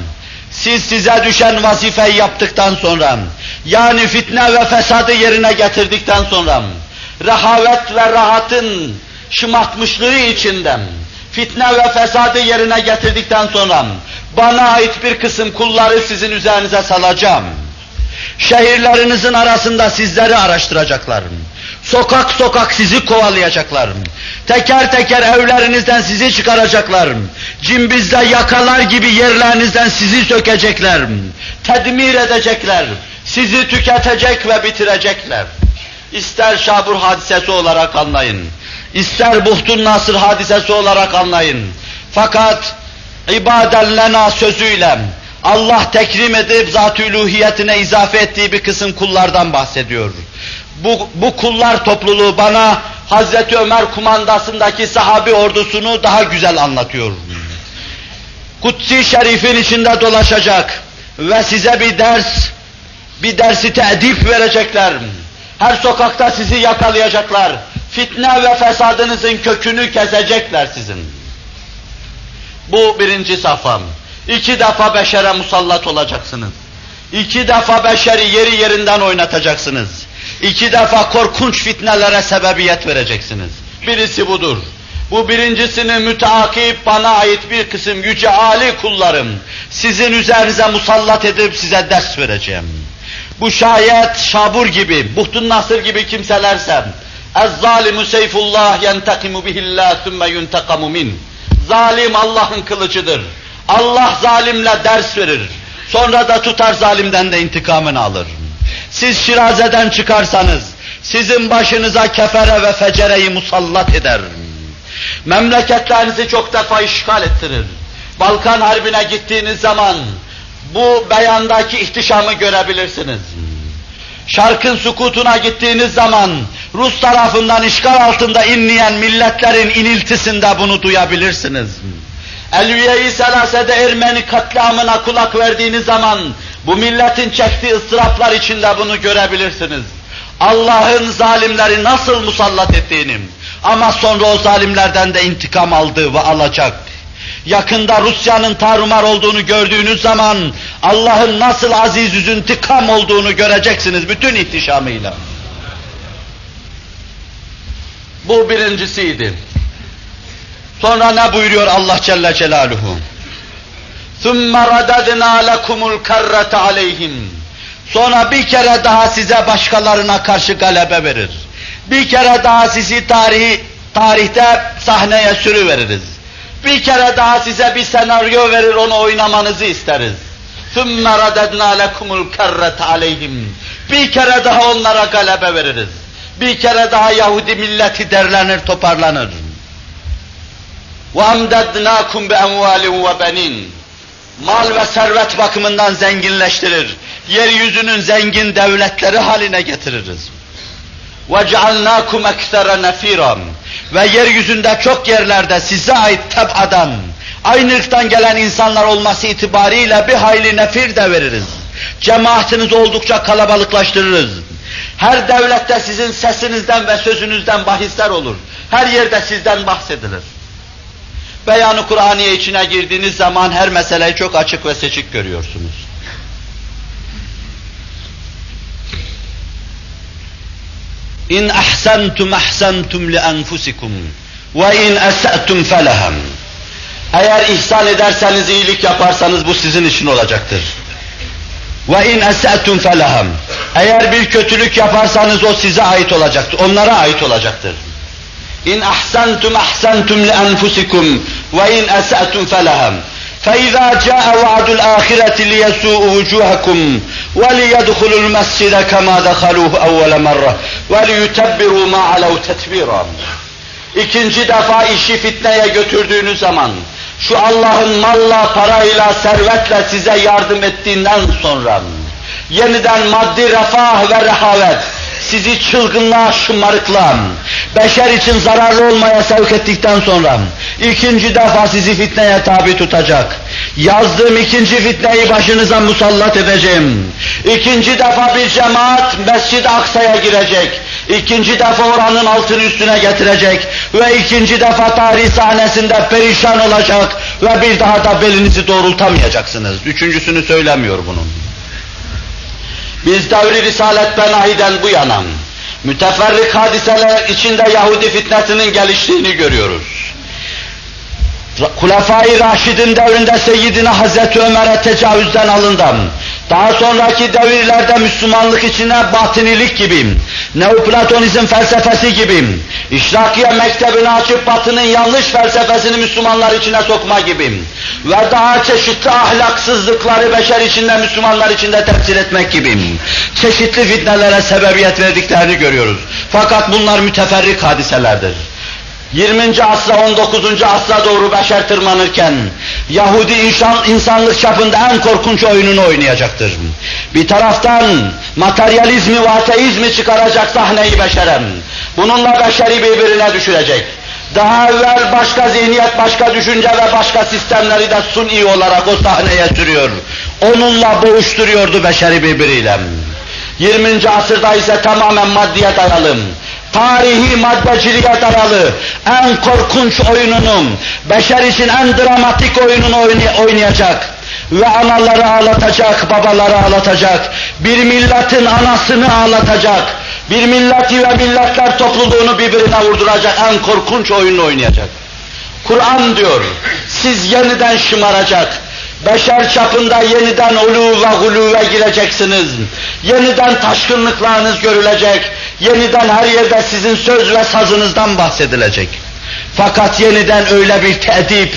siz size düşen vazifeyi yaptıktan sonra, yani fitne ve fesadı yerine getirdikten sonra, rehavet ve rahatın şımartmışlığı içinden, fitne ve fesadı yerine getirdikten sonra, bana ait bir kısım kulları sizin üzerinize salacağım. Şehirlerinizin arasında sizleri araştıracaklar. Sokak sokak sizi kovalayacaklar. Teker teker evlerinizden sizi çıkaracaklar. Cimbizde yakalar gibi yerlerinizden sizi sökecekler. Tedmir edecekler. Sizi tüketecek ve bitirecekler. İster Şabur hadisesi olarak anlayın. İster Buhtun Nasır hadisesi olarak anlayın. Fakat ibaden sözüyle Allah tekrim edip zat-ı izafe ettiği bir kısım kullardan bahsediyor bu, bu kullar topluluğu bana Hazreti Ömer kumandasındaki sahabi ordusunu daha güzel anlatıyor. Kutsi Şerif'in içinde dolaşacak ve size bir ders, Bir dersi teedip verecekler. Her sokakta sizi yakalayacaklar. Fitne ve fesadınızın kökünü kesecekler sizin. Bu birinci safham. İki defa beşere musallat olacaksınız. İki defa beşeri yeri yerinden oynatacaksınız. İki defa korkunç fitnelere sebebiyet vereceksiniz. Birisi budur. Bu birincisini müteakip bana ait bir kısım yüce âli kullarım sizin üzerinize musallat edip size ders vereceğim. Bu şayet Şabur gibi, Buhtun Nasır gibi kimselerse اَزْظَالِمُ سَيْفُ اللّٰهِ يَنْتَقِمُ بِهِ اللّٰهِ ثُمَّ يُنْتَقَمُ مِنْ Zalim Allah'ın kılıcıdır. Allah zalimle ders verir. Sonra da tutar zalimden de intikamını alır. Siz Şiraze'den çıkarsanız, sizin başınıza kefere ve fecereyi musallat eder. Memleketlerinizi çok defa işgal ettirir. Balkan Harbi'ne gittiğiniz zaman bu beyandaki ihtişamı görebilirsiniz. Şarkın sukutuna gittiğiniz zaman Rus tarafından işgal altında inleyen milletlerin iniltisinde bunu duyabilirsiniz. Elviye-i Selase'de Ermeni katliamına kulak verdiğiniz zaman bu milletin çektiği ıstıraplar içinde bunu görebilirsiniz. Allah'ın zalimleri nasıl musallat ettiğini ama sonra o zalimlerden de intikam aldı ve alacak. Yakında Rusya'nın tarumar olduğunu gördüğünüz zaman Allah'ın nasıl aziz yüzün intikam olduğunu göreceksiniz bütün ihtişamıyla. Bu birincisiydi. Sonra ne buyuruyor Allah Celle Celaluhu? ثُمَّ رَدَدْنَا لَكُمُ الْكَرَّةَ عَلَيْهِمْ Sonra bir kere daha size başkalarına karşı galebe verir. Bir kere daha sizi tarihi, tarihte sahneye sürüveririz. Bir kere daha size bir senaryo verir, onu oynamanızı isteriz. ثُمَّ رَدَدْنَا لَكُمُ الْكَرَّةَ عَلَيْهِمْ Bir kere daha onlara galebe veririz. Bir kere daha Yahudi milleti derlenir, toparlanır. وَاَمْدَدْنَاكُمْ بِاَمْوَالٍ وَبَنِينَ Mal ve servet bakımından zenginleştirir. Yeryüzünün zengin devletleri haline getiririz. وَجَعَلْنَاكُمْ اَكْثَرَ نَف۪يرًا Ve yeryüzünde çok yerlerde size ait teb'adan, aynı ırktan gelen insanlar olması itibariyle bir hayli nefir de veririz. Cemaatinizi oldukça kalabalıklaştırırız. Her devlette sizin sesinizden ve sözünüzden bahisler olur. Her yerde sizden bahsedilir. Beyanı Kur'aniye içine girdiğiniz zaman her meseleyi çok açık ve seçik görüyorsunuz. İn ahsentum ahsentum li enfusikum ve in ese'tum felehem. Eğer ihsan ederseniz, iyilik yaparsanız bu sizin için olacaktır. Ve in ese'tum felehem. Eğer bir kötülük yaparsanız o size ait olacaktır, onlara ait olacaktır. İn ahsentum ahsentum li enfusikum ve in ese'tum felehem. فإذا جاء وعد الآخرة ليسوء وجوهكم وليدخلوا المسجد كما دخلوه أول مرة وليتبروا ما علوا تتبيرا İkinci defa işi fitneye götürdüğünüz zaman, şu Allah'ın malla, parayla, servetle size yardım ettiğinden sonra, yeniden maddi refah ve rehavet, sizi çılgınlığa, şımarıklığa, beşer için zararlı olmaya sevk ettikten sonra, ikinci defa sizi fitneye tabi tutacak. Yazdığım ikinci fitneyi başınıza musallat edeceğim. İkinci defa bir cemaat Mescid-i Aksa'ya girecek. İkinci defa oranın altını üstüne getirecek ve ikinci defa tarih sahnesinde perişan olacak ve bir daha da belinizi doğrultamayacaksınız. Üçüncüsünü söylemiyor bunun. Biz devri Risalet Benahi'den bu yana müteferrik hadiseler içinde Yahudi fitnetinin geliştiğini görüyoruz. Hulefai Raşid'in devrinde Seyyidina Hazreti Ömer'e tecavüzden alındım. Daha sonraki devirlerde Müslümanlık içine batınilik gibi, Neoplatonizm felsefesi gibi, İşrakiye mektebini açıp batının yanlış felsefesini Müslümanlar içine sokma gibi ve daha çeşitli ahlaksızlıkları beşer içinde, Müslümanlar içinde temsil etmek gibi çeşitli fitnelere sebebiyet verdiklerini görüyoruz. Fakat bunlar müteferrik hadiselerdir. 20. asra 19. asra doğru beşer tırmanırken Yahudi insan, insanlık çapında en korkunç oyununu oynayacaktır. Bir taraftan materyalizmi ve ateizmi çıkaracak sahneyi beşerem. Bununla beşeri birbirine düşürecek. Daha evvel başka zihniyet, başka düşünce ve başka sistemleri de suni olarak o sahneye sürüyor. Onunla boğuşturuyordu beşeri birbiriyle. 20. asırda ise tamamen maddeye dayalı, tarihi maddeciliğe dayalı en korkunç oyununu, beşer için en dramatik oyununu oynayacak ve anaları ağlatacak, babaları ağlatacak, bir milletin anasını ağlatacak, bir milleti ve milletler topluluğunu birbirine vurduracak en korkunç oyunu oynayacak. Kur'an diyor, siz yeniden şımaracak, beşer çapında yeniden ulu ve guluve gireceksiniz. Yeniden taşkınlıklarınız görülecek, yeniden her yerde sizin söz ve sazınızdan bahsedilecek. Fakat yeniden öyle bir tedip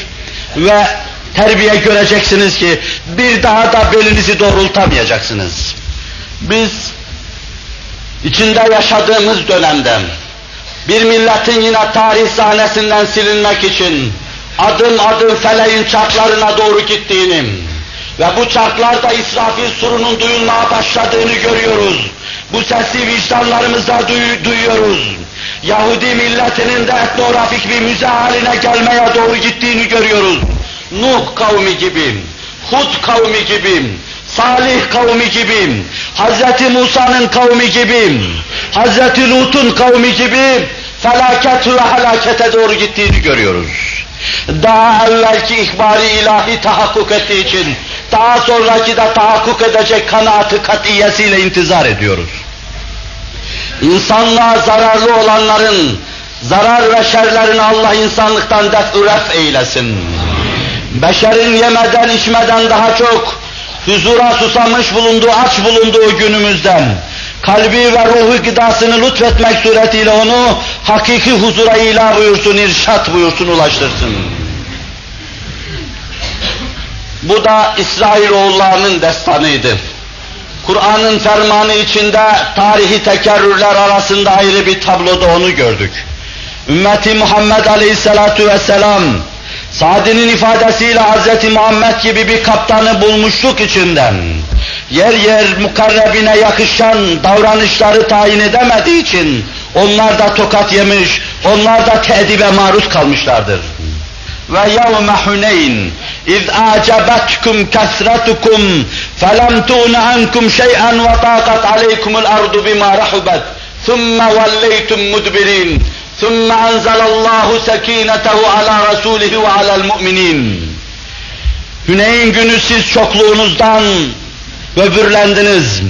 ve terbiye göreceksiniz ki bir daha da belinizi doğrultamayacaksınız. Biz içinde yaşadığımız dönemde bir milletin yine tarih sahnesinden silinmek için adım adım feleğin çarklarına doğru gittiğini ve bu çarklarda İsrafil surunun duyulmaya başladığını görüyoruz. Bu sesi vicdanlarımızda duy duyuyoruz. Yahudi milletinin de etnografik bir müze haline gelmeye doğru gittiğini görüyoruz. Nuh kavmi gibi, Hud kavmi gibi, Salih kavmi gibi, Hz. Musa'nın kavmi gibi, Hz. Lut'un kavmi gibi felaket ve helakete doğru gittiğini görüyoruz. Daha evvelki ihbari ilahi tahakkuk ettiği için daha sonraki de tahakkuk edecek kanaatı katiyesiyle intizar ediyoruz. İnsanlığa zararlı olanların zarar ve şerlerini Allah insanlıktan def ref eylesin. Beşerin yemeden içmeden daha çok huzura susamış bulunduğu, aç bulunduğu günümüzden kalbi ve ruhu gıdasını lütfetmek suretiyle onu hakiki huzura ilah buyursun, irşat buyursun, ulaştırsın. Bu da İsrailoğullarının destanıydı. Kur'an'ın fermanı içinde tarihi tekerrürler arasında ayrı bir tabloda onu gördük. Ümmeti Muhammed Aleyhisselatu Vesselam Sadi'nin ifadesiyle Hz. Muhammed gibi bir kaptanı bulmuşluk içinden, yer yer mukarrebine yakışan davranışları tayin edemediği için, onlar da tokat yemiş, onlar da tedibe maruz kalmışlardır. Ve yevme Huneyn, iz acabetkum kesretukum, felem tuğne ankum şey'en ve taqat aleykumul ardu bima rahubet, ثُمَّ وَلَّيْتُمْ مُدْبِرِينَ ثُمَّ أَنْزَلَ اللّٰهُ سَك۪ينَتَهُ عَلَى رَسُولِهِ وَعَلَى الْمُؤْمِنِينَ Hüneyn günü siz çokluğunuzdan böbürlendiniz.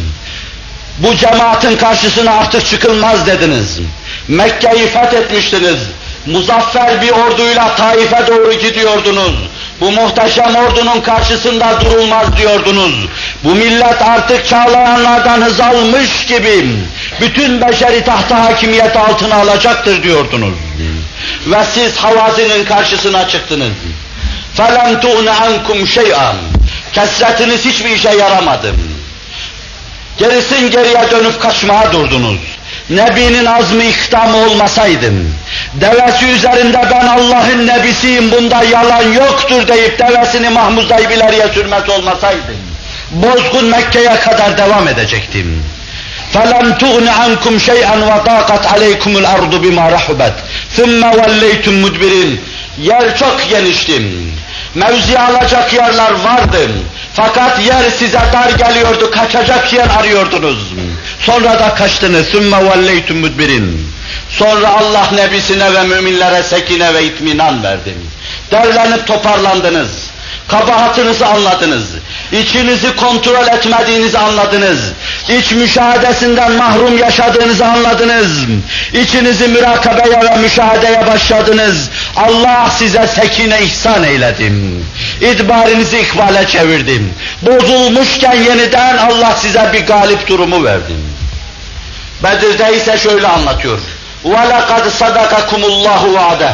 Bu cemaatin karşısına artık çıkılmaz dediniz. Mekke'yi fethetmiştiniz. Muzaffer bir orduyla Taif'e doğru gidiyordunuz. Bu muhteşem ordunun karşısında durulmaz diyordunuz. Bu millet artık çağlayanlardan hız almış gibi bütün beşeri tahta hakimiyet altına alacaktır diyordunuz. Ve siz Havazi'nin karşısına çıktınız. فَلَمْ تُغْنَ عَنْكُمْ شَيْئًا Kesretiniz hiçbir işe yaramadı. Gerisin geriye dönüp kaçmaya durdunuz. Nebinin azmi ikdamı olmasaydım, devesi üzerinde ben Allah'ın nebisiyim bunda yalan yoktur deyip devesini mahmuzlayıp ileriye sürmesi olmasaydım, bozgun Mekke'ye kadar devam edecektim. فَلَمْ تُغْنِ عَنْكُمْ شَيْئًا وَضَاقَتْ عَلَيْكُمُ الْأَرْضُ بِمَا رَحُبَتْ ثُمَّ وَلَّيْتُمْ مُدْبِرِينَ Yer çok geniştim. Mevzi alacak yerler vardı. Fakat yer size dar geliyordu, kaçacak yer arıyordunuz. Sonra da kaçtınız. Sümme velleytum mudbirin. Sonra Allah nebisine ve müminlere sekine ve itminan verdi. Derlenip toparlandınız. Kabahatınızı anladınız. İçinizi kontrol etmediğinizi anladınız. İç müşahadesinden mahrum yaşadığınızı anladınız. İçinizi mürakabeye ve müşahedeye başladınız. Allah size sekine ihsan eyledim. İdbarinizi ikbale çevirdim. Bozulmuşken yeniden Allah size bir galip durumu verdim. Bedir'de ise şöyle anlatıyor. وَلَقَدْ صَدَقَكُمُ اللّٰهُ وَعْدَهُ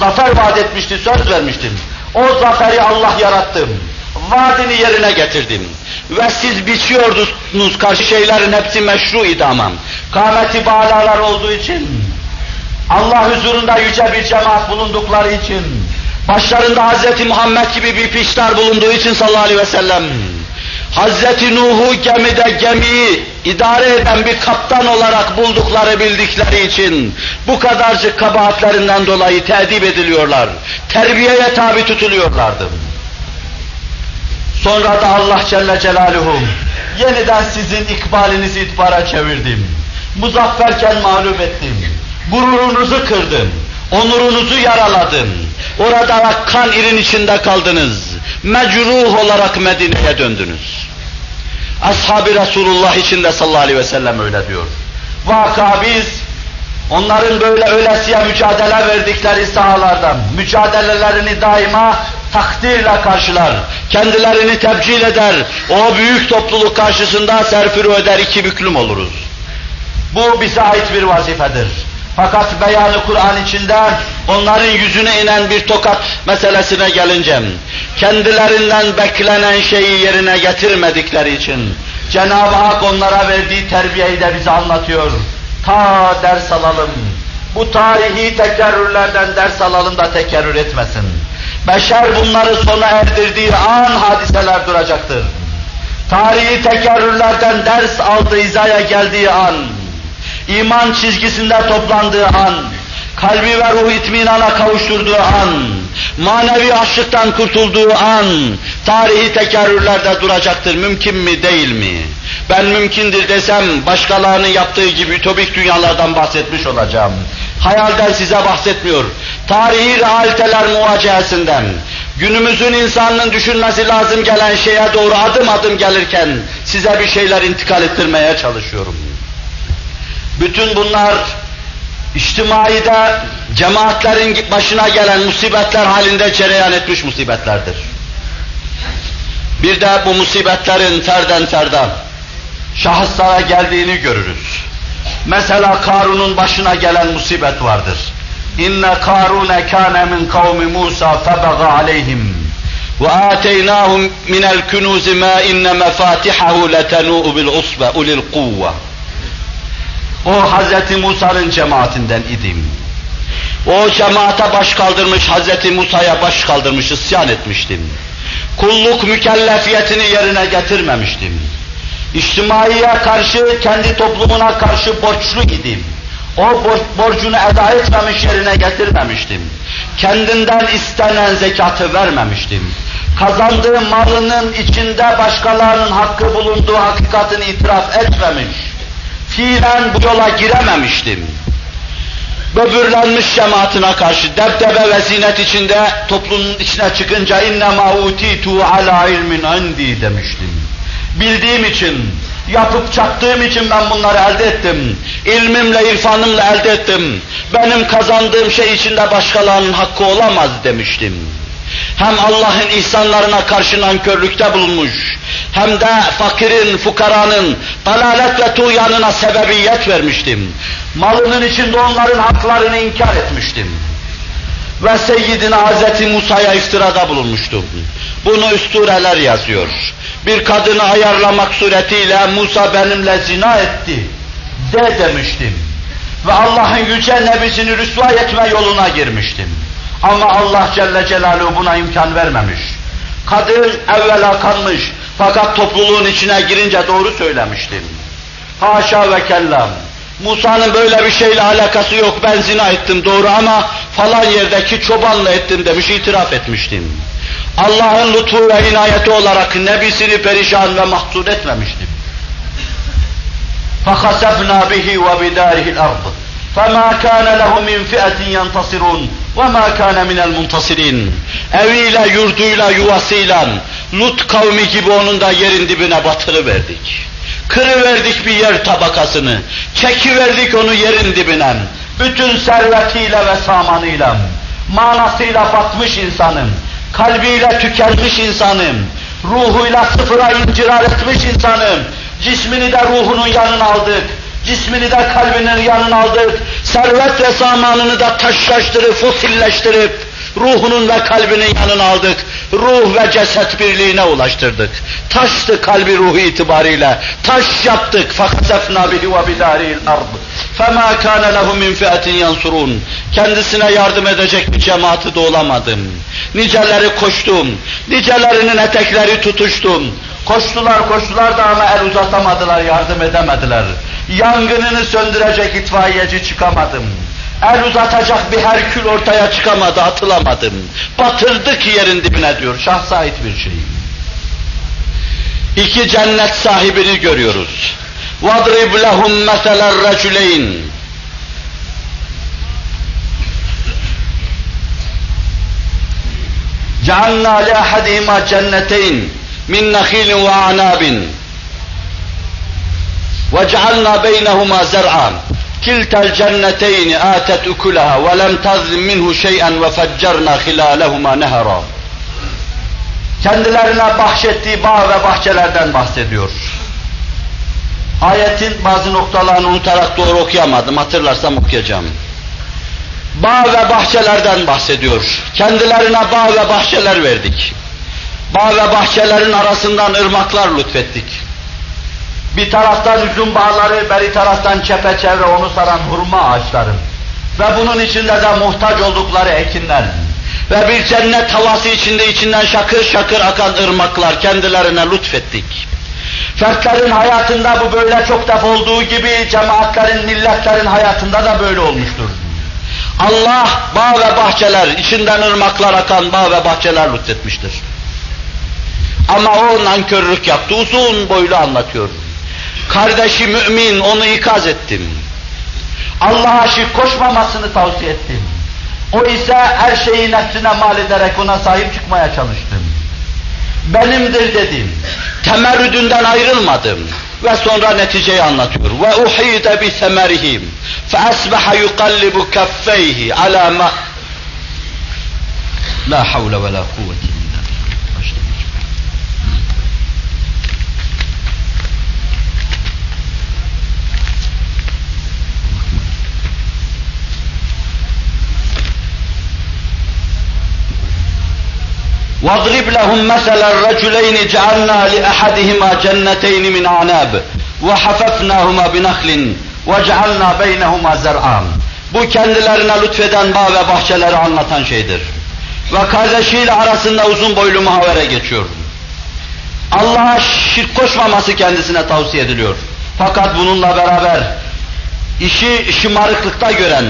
Zafer vaat etmişti, söz vermiştim. O zaferi Allah yarattım. Vaadini yerine getirdim. ve siz biçiyordunuz karşı şeylerin hepsi meşru idamam. Kâmeti bağlalar olduğu için, Allah huzurunda yüce bir cemaat bulundukları için, başlarında Hz. Muhammed gibi bir piştar bulunduğu için sallallahu aleyhi ve sellem, Hazreti Nuh'u gemide gemiyi idare eden bir kaptan olarak buldukları bildikleri için bu kadarcık kabahatlerinden dolayı tedip ediliyorlar. Terbiyeye tabi tutuluyorlardı. Sonra da Allah Celle Celaluhu yeniden sizin ikbalinizi itbara çevirdim. Muzafferken mağlup ettim. Gururunuzu kırdım. Onurunuzu yaraladım. Orada kan irin içinde kaldınız. Mecruh olarak Medine'ye döndünüz. Ashab-ı Resulullah için de sallallahu aleyhi ve sellem öyle diyor. Vaka biz onların böyle öylesiye mücadele verdikleri sahalardan, mücadelelerini daima takdirle karşılar, kendilerini tebcil eder, o büyük topluluk karşısında serfuru eder, iki büklüm oluruz. Bu bize ait bir vazifedir. Fakat beyanı Kur'an içinde onların yüzüne inen bir tokat meselesine gelince, kendilerinden beklenen şeyi yerine getirmedikleri için Cenab-ı Hak onlara verdiği terbiyeyi de bize anlatıyor. Ta ders alalım. Bu tarihi tekerrürlerden ders alalım da tekerrür etmesin. Beşer bunları sona erdirdiği an hadiseler duracaktır. Tarihi tekerrürlerden ders aldığı hizaya geldiği an, iman çizgisinde toplandığı an, kalbi ve ruh itminana kavuşturduğu an, manevi açlıktan kurtulduğu an, tarihi tekerrürlerde duracaktır. Mümkün mi değil mi? Ben mümkündür desem başkalarının yaptığı gibi ütopik dünyalardan bahsetmiş olacağım. Hayalden size bahsetmiyor. Tarihi realiteler muvacehesinden, günümüzün insanının düşünmesi lazım gelen şeye doğru adım adım gelirken size bir şeyler intikal ettirmeye çalışıyorum. Bütün bunlar içtimaide cemaatlerin başına gelen musibetler halinde cereyan etmiş musibetlerdir. Bir de bu musibetlerin terden terden şahıslara geldiğini görürüz. Mesela Karun'un başına gelen musibet vardır. İnne Karune kâne min kavmi Musa febaga aleyhim ve âteynâhum minel kunûzi mâ inne mefâtihahu letenû'u bil usbe ulil kuvve. O Hz. Musa'nın cemaatinden idim. O cemaate baş kaldırmış, Hz. Musa'ya baş kaldırmış, isyan etmiştim. Kulluk mükellefiyetini yerine getirmemiştim. İçtimaiye karşı, kendi toplumuna karşı borçlu idim. O borcunu eda etmemiş, yerine getirmemiştim. Kendinden istenen zekatı vermemiştim. Kazandığı malının içinde başkalarının hakkı bulunduğu hakikatini itiraf etmemiş fiilen bu yola girememiştim. Böbürlenmiş cemaatine karşı debdebe ve zinet içinde toplumun içine çıkınca inne ma utitu ala ilmin indi demiştim. Bildiğim için, yapıp çaktığım için ben bunları elde ettim. İlmimle, irfanımla elde ettim. Benim kazandığım şey içinde başkalarının hakkı olamaz demiştim hem Allah'ın ihsanlarına karşı nankörlükte bulunmuş, hem de fakirin, fukaranın dalalet ve tuğyanına sebebiyet vermiştim. Malının içinde onların haklarını inkar etmiştim. Ve Seyyidina Hazreti Musa'ya iftirada bulunmuştum. Bunu üstureler yazıyor. Bir kadını ayarlamak suretiyle Musa benimle zina etti de demiştim. Ve Allah'ın yüce nebisini rüsva etme yoluna girmiştim. Ama Allah Celle Celaluhu buna imkan vermemiş. Kadın evvela kanmış fakat topluluğun içine girince doğru söylemiştim. Haşa ve kellam. Musa'nın böyle bir şeyle alakası yok ben zina ettim doğru ama falan yerdeki çobanla ettim demiş itiraf etmiştim. Allah'ın lütfu ve inayeti olarak nebisini perişan ve mahzun etmemiştim. فَخَسَفْنَا بِهِ وَبِدَارِهِ الْأَرْضِ فَمَا كَانَ لَهُ مِنْ فِئَةٍ يَنْتَصِرُونَ وَمَا كَانَ مِنَ الْمُنْتَصِرِينَ Eviyle, yurduyla, yuvasıyla Lut kavmi gibi onun da yerin dibine batırıverdik. Kırıverdik bir yer tabakasını, çekiverdik onu yerin dibine. Bütün servetiyle ve samanıyla, manasıyla batmış insanım, kalbiyle tükenmiş insanım, ruhuyla sıfıra incirar etmiş insanım, cismini de ruhunun yanına aldık, cismini de kalbinin yanına aldık, servet ve samanını da taşlaştırıp, fosilleştirip, Ruhunun ve kalbinin yanına aldık. Ruh ve ceset birliğine ulaştırdık. Taştı kalbi ruhu itibariyle. Taş yaptık. فَخَسَفْنَا بِهِ وَبِدَارِهِ الْأَرْضِ فَمَا كَانَ لَهُ مِنْ فِئَةٍ يَنْصُرُونَ Kendisine yardım edecek bir cemaati de olamadım. Niceleri koştum. Nicelerinin etekleri tutuştum. Koştular koştular da ama el uzatamadılar, yardım edemediler. Yangınını söndürecek itfaiyeci çıkamadım. El uzatacak bir herkül ortaya çıkamadı, atılamadım. Batırdık yerin dibine diyor, şahsa ait bir şey. İki cennet sahibini görüyoruz. وَضْرِبْ لَهُمْ مَثَلَ الرَّجُلَيْنِ جعلنا لأحدهما جنتين من نخيل وأعناب وجعلنا بينهما زرعا كلتا الجنتين آتت أكلها ولم تظلم منه شيئا وفجرنا خلالهما نهرا kendilerine bahşettiği bağ ve bahçelerden bahsediyor. Ayetin bazı noktalarını unutarak doğru okuyamadım, hatırlarsam okuyacağım. Bağ ve bahçelerden bahsediyor. Kendilerine bağ ve bahçeler verdik. Bağ ve bahçelerin arasından ırmaklar lütfettik. Bir taraftan üzüm bağları, beri taraftan çepeçevre onu saran hurma ağaçları. Ve bunun içinde de muhtaç oldukları ekinler. Ve bir cennet havası içinde içinden şakır şakır akan ırmaklar kendilerine lütfettik. Fertlerin hayatında bu böyle çok defa olduğu gibi cemaatlerin, milletlerin hayatında da böyle olmuştur. Allah bağ ve bahçeler, içinden ırmaklar akan bağ ve bahçeler lütfetmiştir. Ama o nankörlük yaptı, uzun boylu anlatıyor. Kardeşi mümin, onu ikaz ettim. Allah'a şirk koşmamasını tavsiye ettim. O ise her şeyi nefsine mal ederek ona sahip çıkmaya çalıştım. Benimdir dedim. Temerrüdünden ayrılmadım. Ve sonra neticeyi anlatıyor. Ve uhide bi semerihim. Fe asbaha yuqallibu kaffeyhi ala ma La havle ve la kuvvete واضرب لهم مثل الرجلين جعلنا لأحدهما جنتين من أعناب وحففناهما بنخل وجعلنا بينهما زرعا Bu kendilerine lütfeden bağ ve bahçeleri anlatan şeydir. Ve kardeşiyle arasında uzun boylu muhavere geçiyor. Allah'a şirk koşmaması kendisine tavsiye ediliyor. Fakat bununla beraber işi şımarıklıkta gören,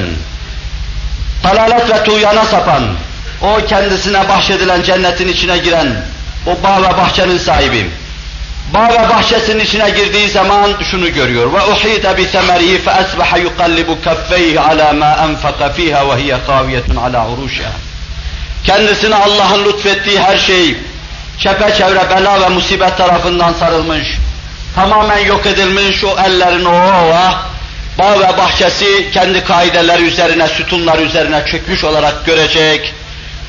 dalalet ve tuğyana sapan, o kendisine bahşedilen cennetin içine giren, o bağ ve bahçenin sahibi. Bağ ve bahçesinin içine girdiği zaman şunu görüyor. Ve uhite bi semerihi fe asbaha yuqallibu kaffeyhi ala ma enfaka fiha ve hiye kaviyetun ala uruşha. Kendisine Allah'ın lütfettiği her şey çepeçevre bela ve musibet tarafından sarılmış. Tamamen yok edilmiş o ellerin o ova, bağ ve bahçesi kendi kaideleri üzerine, sütunlar üzerine çökmüş olarak görecek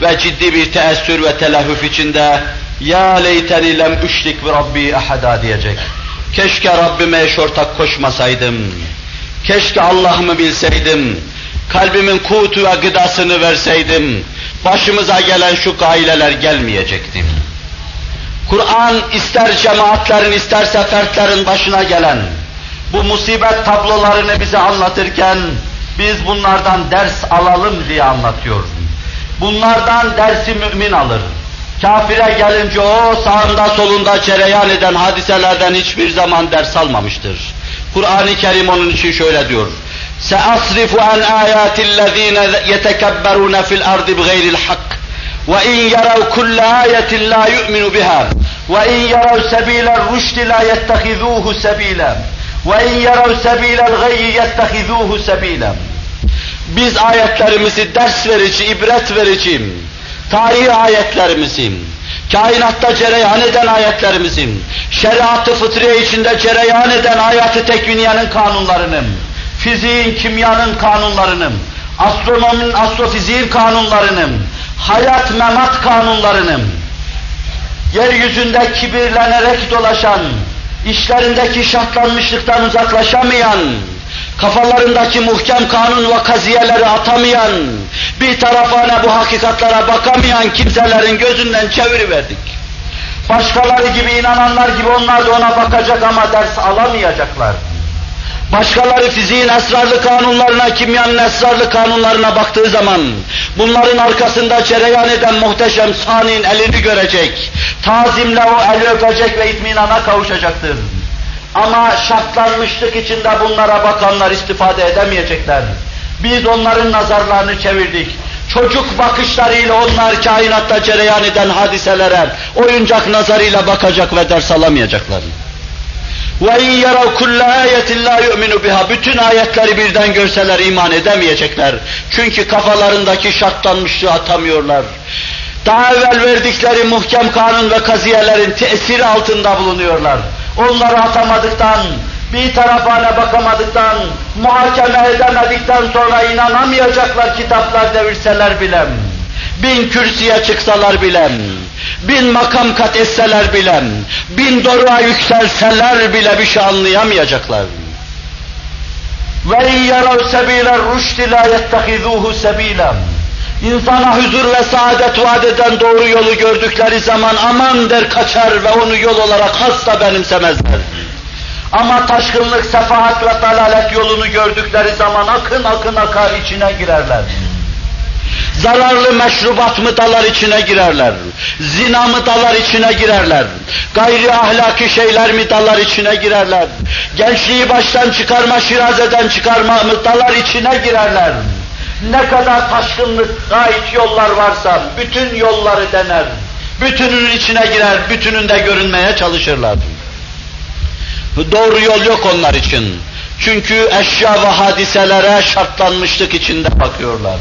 ve ciddi bir teessür ve telahüf içinde ya leyteni lem üşrik bi rabbi ahada diyecek. Keşke Rabbime eş ortak koşmasaydım. Keşke Allah'ımı bilseydim. Kalbimin kutu ve gıdasını verseydim. Başımıza gelen şu gaileler gelmeyecektim. Kur'an ister cemaatlerin isterse fertlerin başına gelen bu musibet tablolarını bize anlatırken biz bunlardan ders alalım diye anlatıyor. Bunlardan dersi mümin alır. Kafire gelince o sağında solunda cereyan eden hadiselerden hiçbir zaman ders almamıştır. Kur'an-ı Kerim onun için şöyle diyor. سَأَصْرِفُ عَنْ آيَاتِ الَّذ۪ينَ يَتَكَبَّرُونَ فِي الْأَرْضِ بِغَيْرِ الْحَقِّ وَاِنْ يَرَوْا كُلَّ آيَةٍ لَا يُؤْمِنُ بِهَا وَاِنْ يَرَوْا سَب۪يلَ الرُّشْدِ لَا يَتَّخِذُوهُ سَب۪يلًا وَاِنْ يَرَوْا سَب۪يلَ الْغَيِّ يَتَّخِذُوهُ سَب۪يلًا biz ayetlerimizi ders verici, ibret verici, tarihi ayetlerimizi, kainatta cereyan eden ayetlerimizi, şeriatı fıtriye içinde cereyan eden hayatı tekviniyenin kanunlarını, fiziğin, kimyanın kanunlarını, astronominin, astrofiziğin kanunlarını, hayat memat kanunlarını, yeryüzünde kibirlenerek dolaşan, işlerindeki şartlanmışlıktan uzaklaşamayan, kafalarındaki muhkem kanun ve kaziyeleri atamayan, bir tarafına bu hakikatlara bakamayan kimselerin gözünden çeviriverdik. Başkaları gibi inananlar gibi onlar da ona bakacak ama ders alamayacaklar. Başkaları fiziğin esrarlı kanunlarına, kimyanın esrarlı kanunlarına baktığı zaman bunların arkasında cereyan eden muhteşem sanin elini görecek. Tazimle o eli öpecek ve itminana kavuşacaktır. Ama şartlanmışlık içinde bunlara bakanlar istifade edemeyecekler. Biz onların nazarlarını çevirdik. Çocuk bakışlarıyla onlar kainatta cereyan eden hadiselere oyuncak nazarıyla bakacak ve ders alamayacaklar. İn yarav kulle ayetin la yu'minu biha. Bütün ayetleri birden görseler iman edemeyecekler. Çünkü kafalarındaki şartlanmışlığı atamıyorlar. Daha evvel verdikleri muhkem kanun ve kaziyelerin tesiri altında bulunuyorlar. Onları atamadıktan, bir tarafına bakamadıktan, muhakeme edemedikten sonra inanamayacaklar kitaplar devirseler bile. Bin kürsüye çıksalar bile, bin makam kat etseler bile, bin doruğa yükselseler bile bir şey anlayamayacaklar. Ve yarav sebile rüşdi la yettehizuhu sebila. İnsana huzur ve saadet vaat eden doğru yolu gördükleri zaman aman der kaçar ve onu yol olarak asla benimsemezler. Ama taşkınlık, sefahat ve dalalet yolunu gördükleri zaman akın akın akar içine girerler. Zararlı meşrubat mı dalar içine girerler. Zina mı dalar içine girerler. Gayri ahlaki şeyler mi dalar içine girerler. Gençliği baştan çıkarma, şirazeden çıkarma mı dalar içine girerler. Ne kadar taşkınlık, gayet yollar varsa bütün yolları dener. Bütünün içine girer, bütününde görünmeye çalışırlar. Doğru yol yok onlar için. Çünkü eşya ve hadiselere şartlanmışlık içinde bakıyorlar.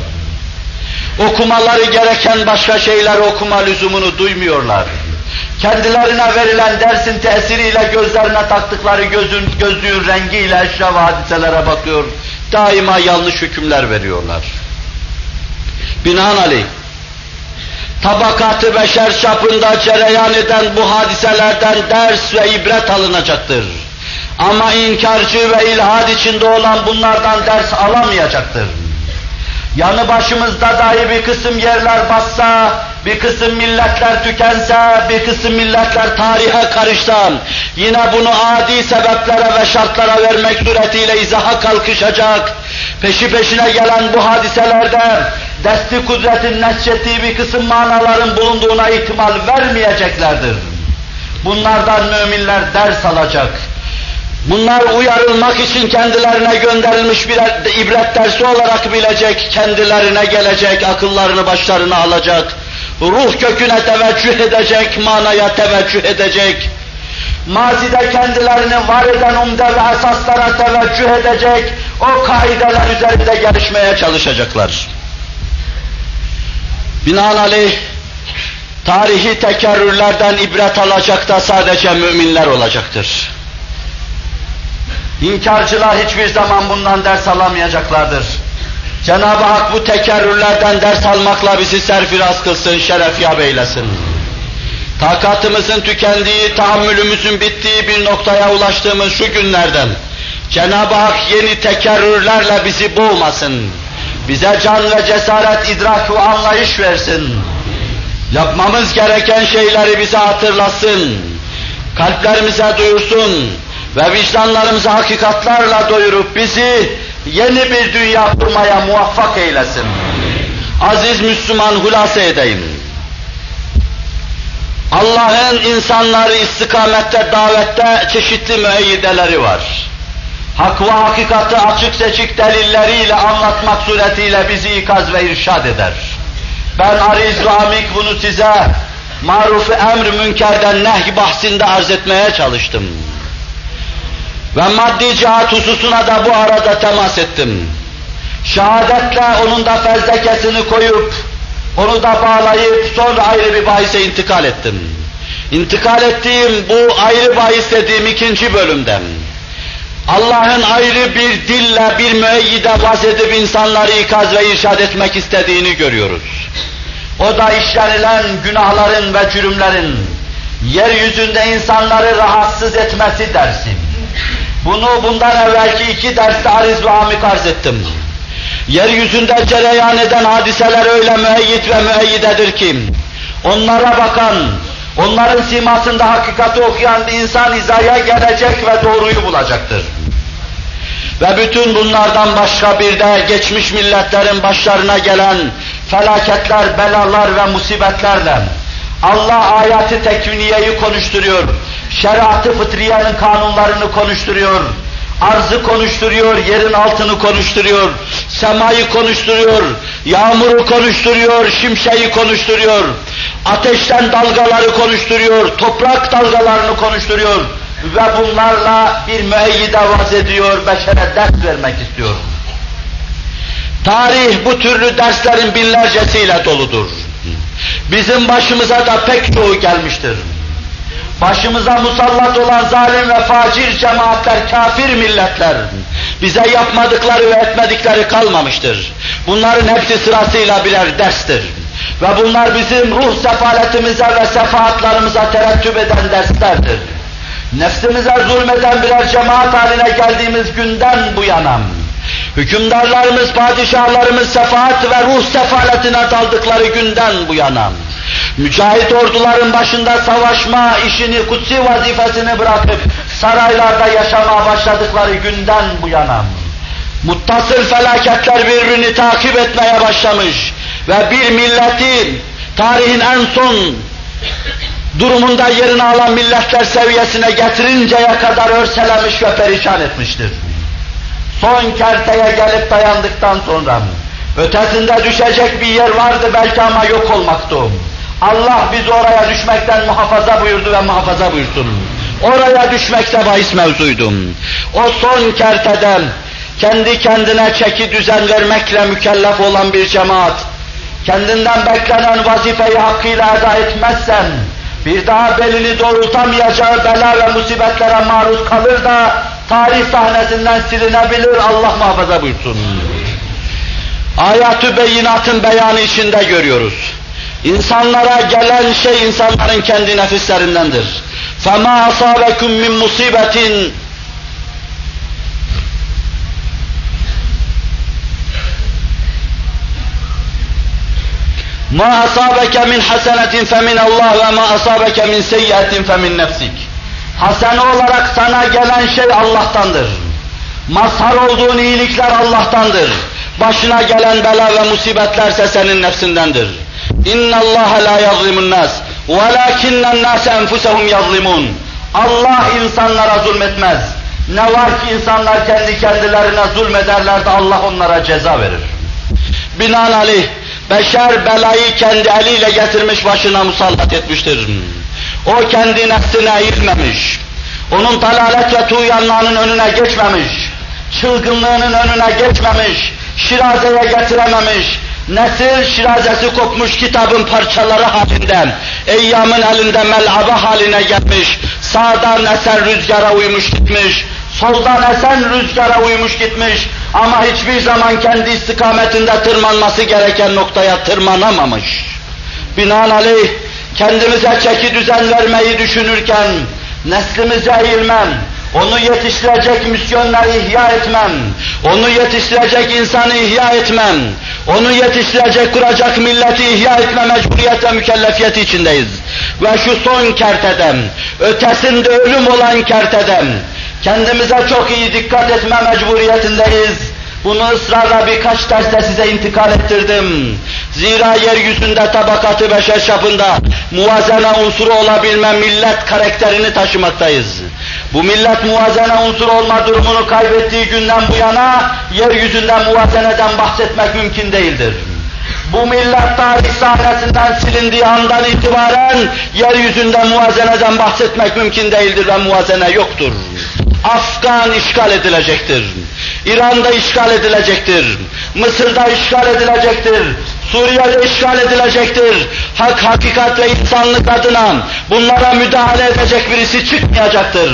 Okumaları gereken başka şeyler okuma lüzumunu duymuyorlar. Kendilerine verilen dersin tesiriyle gözlerine taktıkları gözün, gözlüğün rengiyle eşya ve hadiselere bakıyor. Daima yanlış hükümler veriyorlar. Binaenaleyh, tabakatı beşer çapında cereyan eden bu hadiselerden ders ve ibret alınacaktır. Ama inkarcı ve ilhad içinde olan bunlardan ders alamayacaktır. Yanı başımızda dahi bir kısım yerler bassa, bir kısım milletler tükense, bir kısım milletler tarihe karışsa, yine bunu adi sebeplere ve şartlara vermek suretiyle izaha kalkışacak, peşi peşine gelen bu hadiselerde desti kudretin nesçettiği bir kısım manaların bulunduğuna ihtimal vermeyeceklerdir. Bunlardan müminler ders alacak. Bunlar uyarılmak için kendilerine gönderilmiş bir ibret dersi olarak bilecek, kendilerine gelecek, akıllarını başlarına alacak, ruh köküne teveccüh edecek, manaya teveccüh edecek, mazide kendilerini var eden umde ve esaslara teveccüh edecek, o kaideler üzerinde gelişmeye çalışacaklar. Binaenaleyh, tarihi tekerrürlerden ibret alacak da sadece müminler olacaktır. İnkarcılar hiçbir zaman bundan ders alamayacaklardır. Cenab-ı Hak bu tekerrürlerden ders almakla bizi serfiraz kılsın, şeref yap eylesin. Takatımızın tükendiği, tahammülümüzün bittiği bir noktaya ulaştığımız şu günlerden Cenab-ı Hak yeni tekerrürlerle bizi boğmasın. Bize can ve cesaret, idrak ve anlayış versin. Yapmamız gereken şeyleri bize hatırlasın. Kalplerimize duyursun ve vicdanlarımızı hakikatlarla doyurup bizi yeni bir dünya kurmaya muvaffak eylesin. Aziz Müslüman hulasa edeyim. Allah'ın insanları istikamette, davette çeşitli müeyyideleri var. Hak ve hakikati açık seçik delilleriyle anlatmak suretiyle bizi ikaz ve irşad eder. Ben ariz ve amik bunu size maruf emr münkerden nehy bahsinde arz etmeye çalıştım. Ve maddi cihat hususuna da bu arada temas ettim. Şehadetle onun da fezlekesini koyup, onu da bağlayıp sonra ayrı bir bahise intikal ettim. İntikal ettiğim bu ayrı bahis dediğim ikinci bölümden. Allah'ın ayrı bir dille, bir müeyyide vaz edip insanları ikaz ve irşad etmek istediğini görüyoruz. O da işlenilen günahların ve cürümlerin yeryüzünde insanları rahatsız etmesi dersim Bunu bundan evvelki iki derste ariz ve amik arz ettim. Yeryüzünde cereyan eden hadiseler öyle müeyyit ve müeyyidedir ki, onlara bakan, onların simasında hakikati okuyan bir insan hizaya gelecek ve doğruyu bulacaktır. Ve bütün bunlardan başka bir de geçmiş milletlerin başlarına gelen felaketler, belalar ve musibetlerle Allah ayatı tekviniyeyi konuşturuyor, şeriatı fıtriyenin kanunlarını konuşturuyor, arzı konuşturuyor, yerin altını konuşturuyor, semayı konuşturuyor, yağmuru konuşturuyor, şimşeği konuşturuyor, ateşten dalgaları konuşturuyor, toprak dalgalarını konuşturuyor. Ve bunlarla bir müeyyide vaz ediyor, beşere ders vermek istiyor. Tarih bu türlü derslerin binlercesiyle doludur. Bizim başımıza da pek çoğu gelmiştir. Başımıza musallat olan zalim ve facir cemaatler, kafir milletler, bize yapmadıkları ve etmedikleri kalmamıştır. Bunların hepsi sırasıyla birer derstir. Ve bunlar bizim ruh sefaletimize ve sefaatlarımıza terettüp eden derslerdir. Nefsimize zulmeden birer cemaat haline geldiğimiz günden bu yana, hükümdarlarımız, padişahlarımız sefaat ve ruh sefaletine daldıkları günden bu yana, mücahit orduların başında savaşma işini, kutsi vazifesini bırakıp saraylarda yaşamaya başladıkları günden bu yana, muttasıl felaketler birbirini takip etmeye başlamış ve bir milleti tarihin en son durumunda yerini alan milletler seviyesine getirinceye kadar örselemiş ve perişan etmiştir. Son kerteye gelip dayandıktan sonra ötesinde düşecek bir yer vardı belki ama yok olmaktı. Allah bizi oraya düşmekten muhafaza buyurdu ve muhafaza buyursun. Oraya düşmekte bahis mevzuydu. O son kerteden kendi kendine çeki düzen vermekle mükellef olan bir cemaat, kendinden beklenen vazifeyi hakkıyla eda etmezsen, bir daha belini doğrultamayacağı bela ve musibetlere maruz kalır da tarih sahnesinden silinebilir Allah muhafaza buyursun. Ayat-ı beyinatın beyanı içinde görüyoruz. İnsanlara gelen şey insanların kendi nefislerindendir. فَمَا أَصَابَكُمْ مِنْ مُصِيبَةٍ Ma asabeke min hasenetin femin Allah ve ma asabeke min seyyiatin femin nefsik. Hasene olarak sana gelen şey Allah'tandır. Mazhar olduğun iyilikler Allah'tandır. Başına gelen bela ve musibetlerse senin nefsindendir. İnna Allah la yazlimun nas velakinnen nas enfusahum yazlimun. Allah insanlara zulmetmez. Ne var ki insanlar kendi kendilerine zulmederler de Allah onlara ceza verir. Binaenaleyh beşer belayı kendi eliyle getirmiş başına musallat etmiştir. O kendi nefsine eğilmemiş. Onun dalalet ve tuğyanlığının önüne geçmemiş. Çılgınlığının önüne geçmemiş. Şirazeye getirememiş. Nesil şirazesi kopmuş kitabın parçaları halinde, eyyamın elinde melaba haline gelmiş, sağdan esen rüzgara uymuş gitmiş, soldan esen rüzgara uymuş gitmiş ama hiçbir zaman kendi istikametinde tırmanması gereken noktaya tırmanamamış. Binaenaleyh kendimize çeki düzen vermeyi düşünürken neslimize eğilmem, onu yetiştirecek misyonları ihya etmem, onu yetiştirecek insanı ihya etmem, onu yetiştirecek kuracak milleti ihya etme mecburiyet ve mükellefiyeti içindeyiz. Ve şu son kerteden, ötesinde ölüm olan kerteden, kendimize çok iyi dikkat etme mecburiyetindeyiz. Bunu ısrarla birkaç derste size intikal ettirdim. Zira yeryüzünde tabakatı beşer çapında muvazene unsuru olabilme millet karakterini taşımaktayız. Bu millet muvazene unsuru olma durumunu kaybettiği günden bu yana yeryüzünde muvazeneden bahsetmek mümkün değildir. Bu millet tarih sahnesinden silindiği andan itibaren yeryüzünde muvazeneden bahsetmek mümkün değildir ve muvazene yoktur. Afgan işgal edilecektir. İran'da işgal edilecektir. Mısır'da işgal edilecektir. Suriye'de işgal edilecektir. Hak, hakikat ve insanlık adına bunlara müdahale edecek birisi çıkmayacaktır.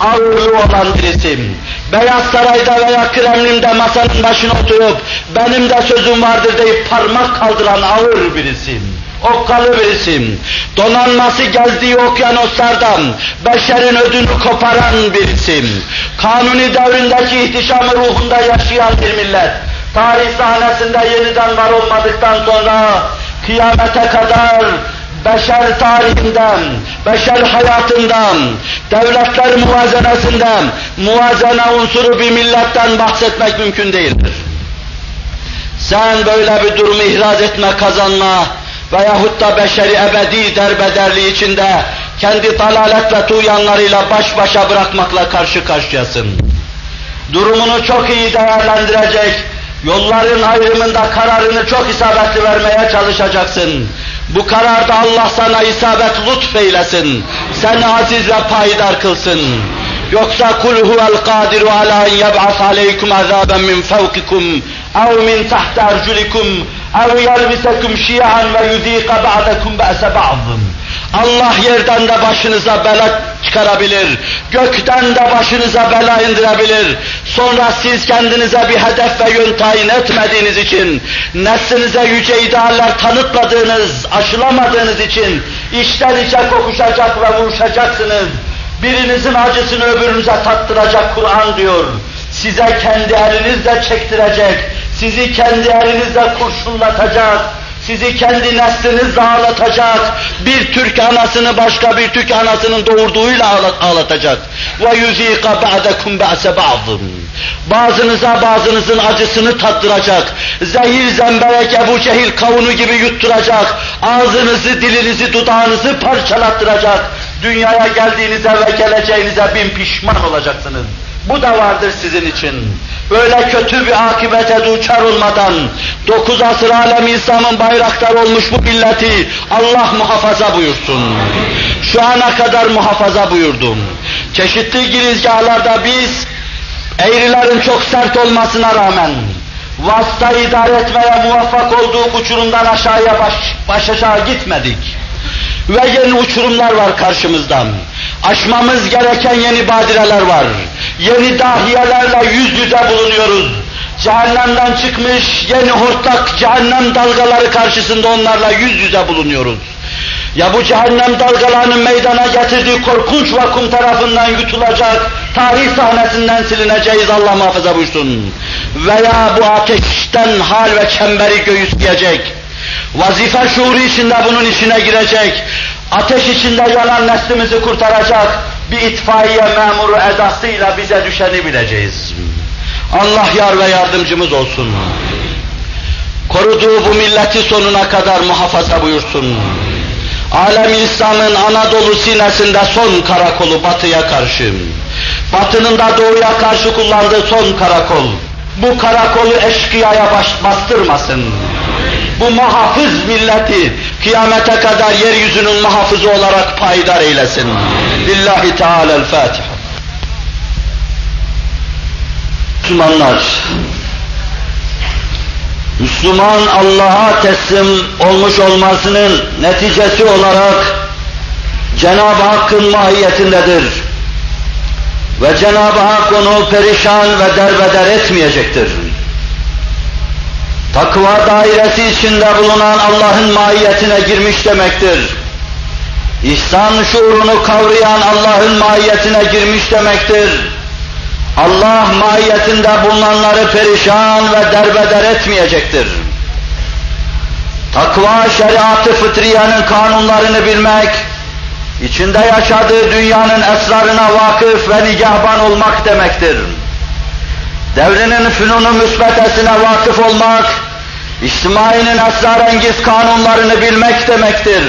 Ağırlığı olan birisi. Beyaz Saray'da veya Kremlin'de masanın başına oturup benim de sözüm vardır deyip parmak kaldıran ağır birisi. Okkalı bir isim. Donanması gezdiği okyanuslardan beşerin ödünü koparan bir. Kanuni devrindeki ihtişamı ruhunda yaşayan bir millet. Tarih sahnesinde yeniden var olmadıktan sonra kıyamete kadar beşer tarihinden, beşer hayatından, devletler muvazenesinden, muvazene unsuru bir milletten bahsetmek mümkün değildir. Sen böyle bir durumu ihraz etme, kazanma veyahut da beşeri ebedi derbederliği içinde kendi dalalet ve tuğyanlarıyla baş başa bırakmakla karşı karşıyasın. Durumunu çok iyi değerlendirecek, yolların ayrımında kararını çok isabetli vermeye çalışacaksın. Bu kararda Allah sana isabet lütfeylesin. Seni aziz ve payidar kılsın. Yoksa kul huvel kadiru ala en yeb'as aleykum azaben min fevkikum ev min tahta erculikum yelbisekum şi'an ve yudîka ba'dekum be'se ba'zım. Allah yerden de başınıza bela çıkarabilir, gökten de başınıza bela indirebilir. Sonra siz kendinize bir hedef ve yön tayin etmediğiniz için, neslinize yüce idealler tanıtmadığınız, aşılamadığınız için içten içe kokuşacak ve vuruşacaksınız. Birinizin acısını öbürünüze tattıracak Kur'an diyor. Size kendi elinizle çektirecek, sizi kendi elinizle kurşunlatacak, sizi kendi neslinizle ağlatacak, bir Türk anasını başka bir Türk anasının doğurduğuyla ağlatacak. Ve yuzika ba'dekum ba'se ba'dın. Bazınıza bazınızın acısını tattıracak. Zehir zemberek Ebu Cehil kavunu gibi yutturacak. Ağzınızı, dilinizi, dudağınızı parçalattıracak. Dünyaya geldiğinize ve geleceğinize bin pişman olacaksınız. Bu da vardır sizin için. Böyle kötü bir akibete duçar olmadan, dokuz asır alem İslam'ın bayraktar olmuş bu milleti Allah muhafaza buyursun. Şu ana kadar muhafaza buyurdum. Çeşitli girizgahlarda biz, eğrilerin çok sert olmasına rağmen, vasıta idare etmeye muvaffak olduğu uçurumdan aşağıya baş, baş aşağı gitmedik. Ve yeni uçurumlar var karşımızdan. Aşmamız gereken yeni badireler var. Yeni dahiyelerle yüz yüze bulunuyoruz. Cehennemden çıkmış yeni hortlak cehennem dalgaları karşısında onlarla yüz yüze bulunuyoruz. Ya bu cehennem dalgalarının meydana getirdiği korkunç vakum tarafından yutulacak, tarih sahnesinden silineceğiz Allah muhafaza buyursun. Veya bu ateşten hal ve çemberi göğüsleyecek, vazife şuuru içinde bunun içine girecek, ateş içinde yanan neslimizi kurtaracak bir itfaiye memuru edasıyla bize düşeni bileceğiz. Allah yar ve yardımcımız olsun. Koruduğu bu milleti sonuna kadar muhafaza buyursun. Alem İslam'ın Anadolu sinesinde son karakolu batıya karşı, batının da doğuya karşı kullandığı son karakol, bu karakolu eşkıyaya bastırmasın. Bu muhafız milleti kıyamete kadar yeryüzünün muhafızı olarak payidar eylesin. Lillahi Teala'l-Fatiha. Müslümanlar, Müslüman Allah'a teslim olmuş olmasının neticesi olarak Cenab-ı Hakk'ın mahiyetindedir. Ve Cenab-ı Hak onu perişan ve derbeder etmeyecektir. Takva dairesi içinde bulunan Allah'ın mahiyetine girmiş demektir. İhsan şuurunu kavrayan Allah'ın mahiyetine girmiş demektir. Allah mahiyetinde bulunanları perişan ve derbeder etmeyecektir. Takva şeriatı fıtriyenin kanunlarını bilmek, içinde yaşadığı dünyanın esrarına vakıf ve nigahban olmak demektir. Devrinin fünunu müsbetesine vakıf olmak, içtimainin esrarengiz kanunlarını bilmek demektir.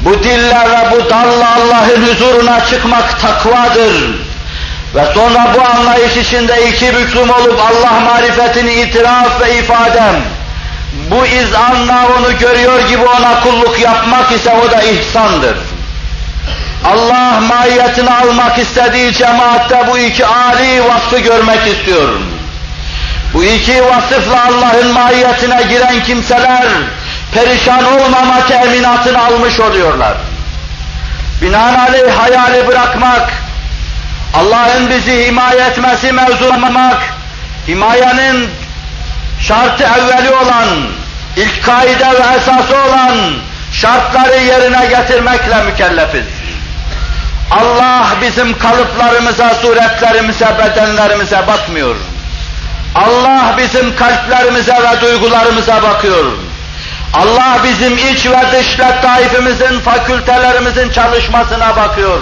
Bu dille ve bu dalla Allah'ın huzuruna çıkmak takvadır. Ve sonra bu anlayış içinde iki büklüm olup Allah marifetini itiraf ve ifadem, bu izanla onu görüyor gibi ona kulluk yapmak ise o da ihsandır. Allah mahiyetini almak istediği cemaatte bu iki âli vasfı görmek istiyorum. Bu iki vasıfla Allah'ın mahiyetine giren kimseler perişan olmama teminatını almış oluyorlar. Binaenaleyh hayali bırakmak, Allah'ın bizi himaye etmesi mevzu olmamak, himayenin şartı evveli olan ilk kaide ve esası olan şartları yerine getirmekle mükellefiz. Allah bizim kalıplarımıza, suretlerimize, bedenlerimize bakmıyor. Allah bizim kalplerimize ve duygularımıza bakıyor. Allah bizim iç ve dış letaifimizin, fakültelerimizin çalışmasına bakıyor.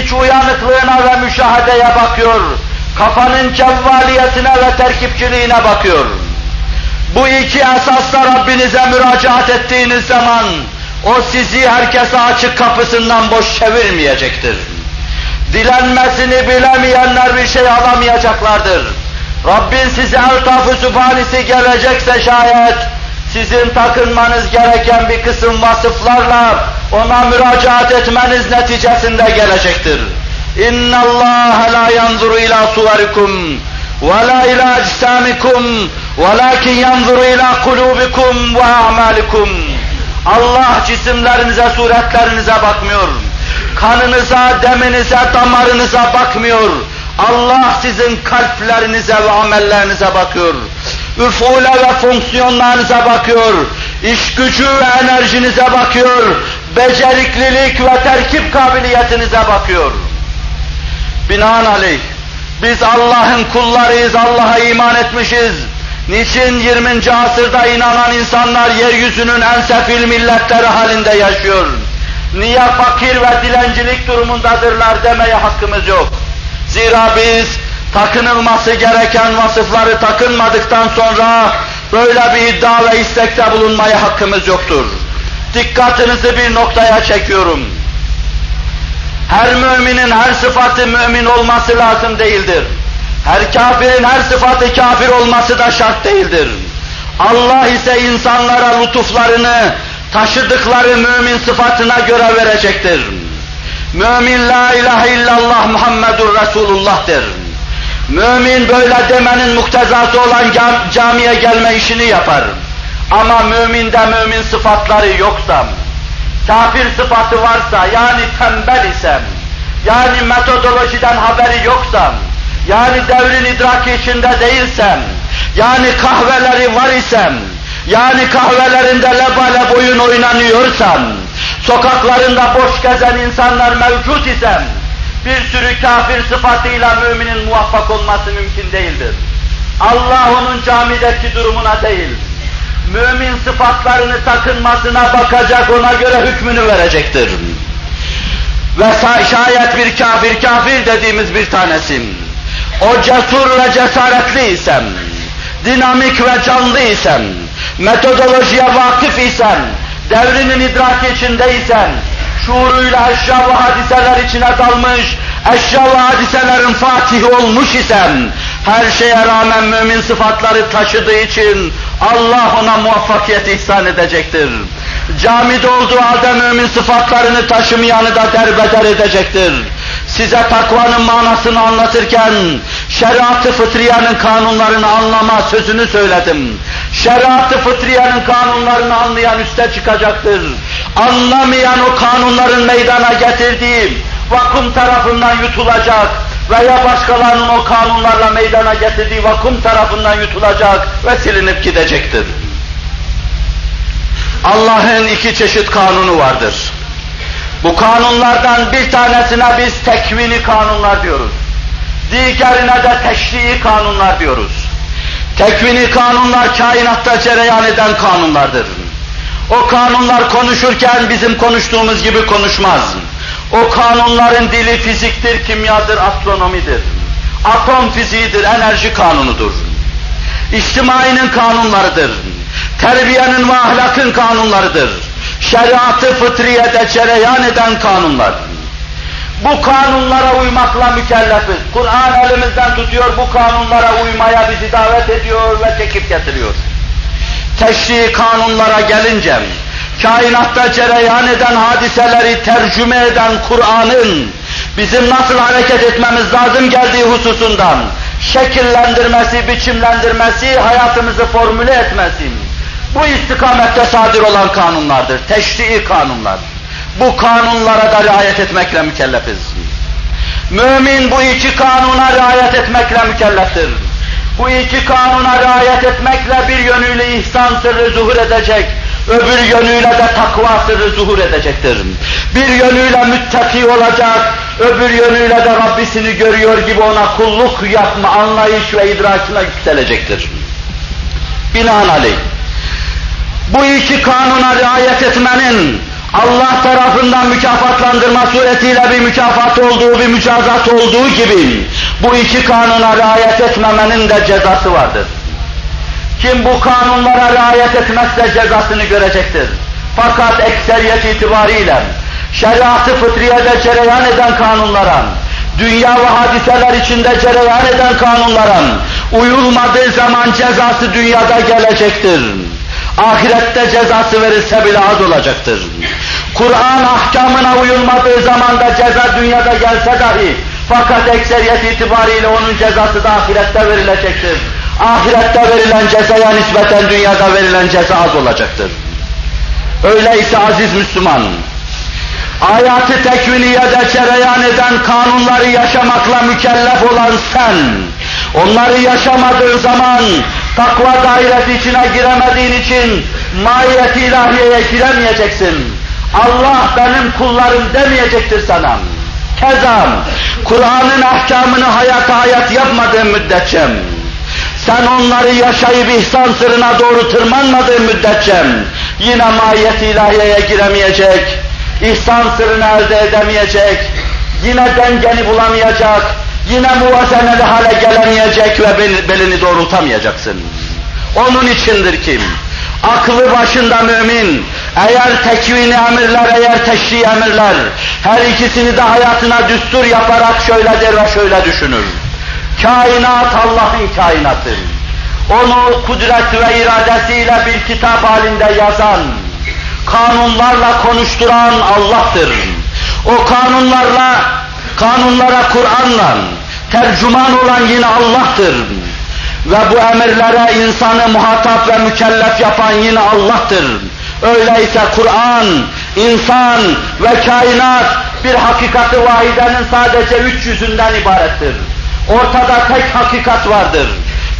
İç uyanıklığına ve müşahedeye bakıyor. Kafanın cevvaliyetine ve terkipçiliğine bakıyor. Bu iki esasla Rabbinize müracaat ettiğiniz zaman o sizi herkese açık kapısından boş çevirmeyecektir. Dilenmesini bilemeyenler bir şey alamayacaklardır. Rabbin size eltaf-ı sübhanisi gelecekse şayet, sizin takınmanız gereken bir kısım vasıflarla ona müracaat etmeniz neticesinde gelecektir. La yanzuru ila suverikum ve la ila ecsamikum velakin yanzuru ila kulubikum ve a'malikum. Allah cisimlerinize, suretlerinize bakmıyor. Kanınıza, deminize, damarınıza bakmıyor. Allah sizin kalplerinize ve amellerinize bakıyor. Üfule ve fonksiyonlarınıza bakıyor. İş gücü ve enerjinize bakıyor. Beceriklilik ve terkip kabiliyetinize bakıyor. Binaenaleyh biz Allah'ın kullarıyız, Allah'a iman etmişiz. Niçin 20. asırda inanan insanlar yeryüzünün en sefil milletleri halinde yaşıyor? Niye fakir ve dilencilik durumundadırlar demeye hakkımız yok. Zira biz takınılması gereken vasıfları takınmadıktan sonra böyle bir iddia ve istekte bulunmaya hakkımız yoktur. Dikkatinizi bir noktaya çekiyorum. Her müminin her sıfatı mümin olması lazım değildir. Her kafirin her sıfatı kafir olması da şart değildir. Allah ise insanlara lütuflarını taşıdıkları mümin sıfatına göre verecektir. Mümin la ilahe illallah Muhammedur Resulullah'tır. Mümin böyle demenin muktezası olan cam, camiye gelme işini yapar. Ama müminde mümin sıfatları yoksa, kafir sıfatı varsa, yani tembel isem, yani metodolojiden haberi yoksa, yani devrin idraki içinde değilsem, yani kahveleri var isem, yani kahvelerinde lebale boyun oynanıyorsam, sokaklarında boş gezen insanlar mevcut isem, bir sürü kafir sıfatıyla müminin muvaffak olması mümkün değildir. Allah onun camideki durumuna değil, mümin sıfatlarını takınmasına bakacak, ona göre hükmünü verecektir. Ve şayet bir kafir, kafir dediğimiz bir tanesim, o cesur ve cesaretli isem, dinamik ve canlı isem, metodolojiye vakıf isem, devrinin idraki içindeysen, şuuruyla eşya ve hadiseler içine dalmış, eşya ve hadiselerin fatihi olmuş isem, her şeye rağmen mümin sıfatları taşıdığı için Allah ona muvaffakiyet ihsan edecektir. Camide olduğu halde mümin sıfatlarını taşımayanı da derbeder edecektir. Size takvanın manasını anlatırken şeriat-ı fıtriyenin kanunlarını anlama sözünü söyledim. Şeriat-ı fıtriyenin kanunlarını anlayan üste çıkacaktır. Anlamayan o kanunların meydana getirdiği vakum tarafından yutulacak veya başkalarının o kanunlarla meydana getirdiği vakum tarafından yutulacak ve silinip gidecektir. Allah'ın iki çeşit kanunu vardır. Bu kanunlardan bir tanesine biz tekvini kanunlar diyoruz. Diğerine de teşrii kanunlar diyoruz. Tekvini kanunlar kainatta cereyan eden kanunlardır. O kanunlar konuşurken bizim konuştuğumuz gibi konuşmaz. O kanunların dili fiziktir, kimyadır, astronomidir. Atom fiziğidir, enerji kanunudur. İçtimainin kanunlarıdır. Terbiyenin ve ahlakın kanunlarıdır. Şeriatı fıtriyede cereyan eden kanunlar. Bu kanunlara uymakla mükellefiz. Kur'an elimizden tutuyor, bu kanunlara uymaya bizi davet ediyor ve çekip getiriyor. Teşri kanunlara gelince, kainatta cereyan eden hadiseleri tercüme eden Kur'an'ın bizim nasıl hareket etmemiz lazım geldiği hususundan şekillendirmesi, biçimlendirmesi, hayatımızı formüle etmesi, bu istikamette sadir olan kanunlardır, teşrii kanunlar. Bu kanunlara da riayet etmekle mükellefiz. Mümin bu iki kanuna riayet etmekle mükelleftir. Bu iki kanuna riayet etmekle bir yönüyle ihsan sırrı zuhur edecek, öbür yönüyle de takva sırrı zuhur edecektir. Bir yönüyle müttaki olacak, öbür yönüyle de Rabbisini görüyor gibi ona kulluk yapma anlayış ve idrakine yükselecektir. Binaenaleyh, bu iki kanuna riayet etmenin Allah tarafından mükafatlandırma suretiyle bir mükafat olduğu, bir mücazat olduğu gibi bu iki kanuna riayet etmemenin de cezası vardır. Kim bu kanunlara riayet etmezse cezasını görecektir. Fakat ekseriyet itibariyle şeriatı fıtriyede cereyan eden kanunlara, dünya ve hadiseler içinde cereyan eden kanunlara uyulmadığı zaman cezası dünyada gelecektir. Ahirette cezası verirse bile az olacaktır. Kur'an ahkamına uyulmadığı zaman da ceza dünyada gelse dahi fakat ekseriyet itibariyle onun cezası da ahirette verilecektir. Ahirette verilen cezaya nispeten dünyada verilen ceza az olacaktır. Öyleyse aziz Müslüman, hayatı tekviniyede cereyan eden kanunları yaşamakla mükellef olan sen, onları yaşamadığın zaman takva dairesi içine giremediğin için mahiyeti ilahiyeye giremeyeceksin. Allah benim kullarım demeyecektir sana. Kezam, Kur'an'ın ahkamını hayata hayat yapmadığın müddetçe, sen onları yaşayıp ihsan sırrına doğru tırmanmadığın müddetçe, yine mahiyet ilahiyeye giremeyecek, ihsan sırrını elde edemeyecek, yine dengeni bulamayacak, yine muvazeneli hale gelemeyecek ve belini doğrultamayacaksın. Onun içindir kim? aklı başında mümin, eğer tekvini emirler, eğer teşri emirler, her ikisini de hayatına düstur yaparak şöyle der ve şöyle düşünür. Kainat Allah'ın kainatı. Onu kudret ve iradesiyle bir kitap halinde yazan, kanunlarla konuşturan Allah'tır. O kanunlarla, kanunlara Kur'an'la tercüman olan yine Allah'tır. Ve bu emirlere insanı muhatap ve mükellef yapan yine Allah'tır. Öyleyse Kur'an, insan ve kainat bir hakikati vahidenin sadece üç yüzünden ibarettir. Ortada tek hakikat vardır.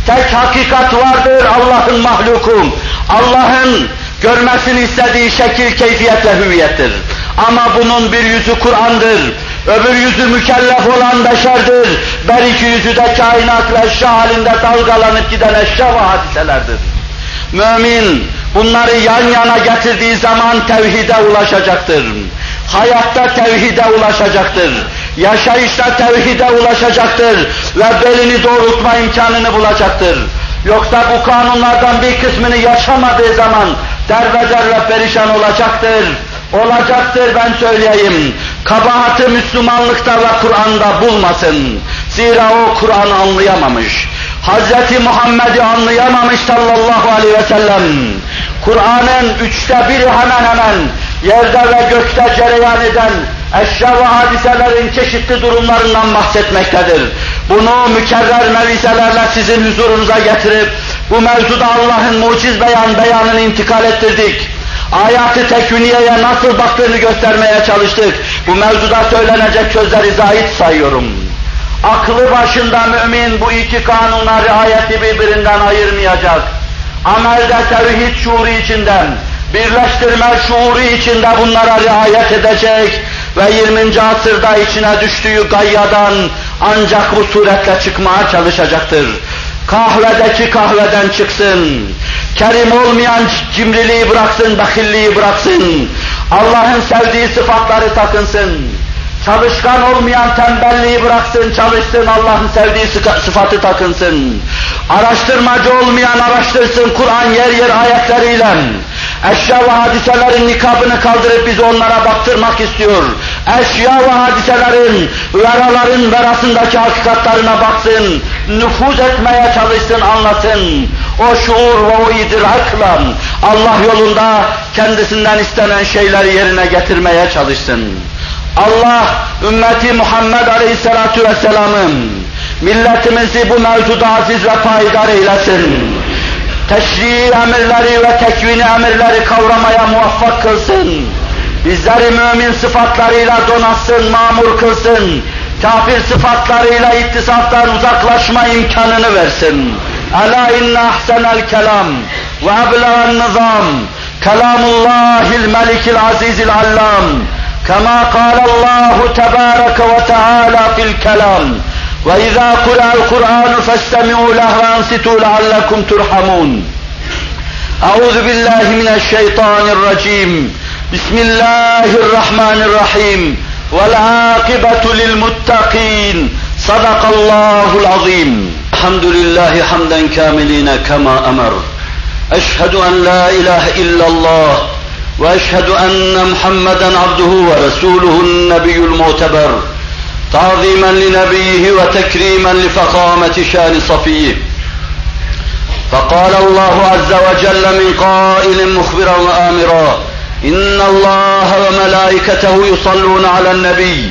Tek hakikat vardır Allah'ın mahluku. Allah'ın görmesini istediği şekil, keyfiyet ve hüviyettir. Ama bunun bir yüzü Kur'an'dır. Öbür yüzü mükellef olan beşerdir. Ber iki yüzü de kainat ve eşya halinde dalgalanıp giden eşya ve hadiselerdir. Mümin bunları yan yana getirdiği zaman tevhide ulaşacaktır. Hayatta tevhide ulaşacaktır. Yaşayışta tevhide ulaşacaktır ve belini doğrultma imkanını bulacaktır. Yoksa bu kanunlardan bir kısmını yaşamadığı zaman derbeder ve perişan olacaktır olacaktır ben söyleyeyim. Kabahatı Müslümanlıkta ve Kur'an'da bulmasın. Zira o Kur'an'ı anlayamamış. Hz. Muhammed'i anlayamamış sallallahu aleyhi ve sellem. Kur'an'ın üçte biri hemen hemen yerde ve gökte cereyan eden eşya ve hadiselerin çeşitli durumlarından bahsetmektedir. Bunu mükerrer mevizelerle sizin huzurunuza getirip bu mevzuda Allah'ın muciz beyan beyanını intikal ettirdik ayatı tekviniyeye nasıl baktığını göstermeye çalıştık. Bu mevzuda söylenecek sözleri zahit sayıyorum. Aklı başında mümin bu iki kanuna riayeti birbirinden ayırmayacak. Amelde tevhid şuuru içinden, birleştirme şuuru içinde bunlara riayet edecek ve 20. asırda içine düştüğü gayyadan ancak bu suretle çıkmaya çalışacaktır. Kahvedeki kahveden çıksın. Kerim olmayan cimriliği bıraksın, bakilliği bıraksın. Allah'ın sevdiği sıfatları takınsın. Çalışkan olmayan tembelliği bıraksın, çalışsın, Allah'ın sevdiği sıfatı takınsın. Araştırmacı olmayan araştırsın, Kur'an yer yer ayetleriyle. Eşya ve hadiselerin nikabını kaldırıp bizi onlara baktırmak istiyor. Eşya ve hadiselerin, veraların verasındaki hakikatlarına baksın, nüfuz etmeye çalışsın, anlasın. O şuur ve o idrakla Allah yolunda kendisinden istenen şeyleri yerine getirmeye çalışsın. Allah ümmeti Muhammed Aleyhisselatü Vesselam'ın milletimizi bu mevzuda aziz ve payidar eylesin. Teşrii emirleri ve tekvini emirleri kavramaya muvaffak kılsın. Bizleri mümin sıfatlarıyla donatsın, mamur kılsın kafir sıfatlarıyla ittisaftan uzaklaşma imkanını versin. Ela inne ahsenel kelam ve eblegan nizam kelamullahil melikil azizil allam كما قال الله تبارك وتعالى في الكلام. وإذا قرأ القرآن فاستمعوا له وأنصتوا لعلكم ترحمون. أعوذ بالله من الشيطان الرجيم. بسم الله الرحمن الرحيم. والعاقبة للمتقين. صدق الله العظيم. الحمد لله حمدا كاملين كما أمر. أشهد أن لا إله إلا الله وأشهد أن محمدا عبده ورسوله النبي المعتبر. تعظيما لنبيه وتكريما لفخامة شان صفيه. فقال الله عز وجل من قائل مخبرا وآمرا إن الله وملائكته يصلون على النبي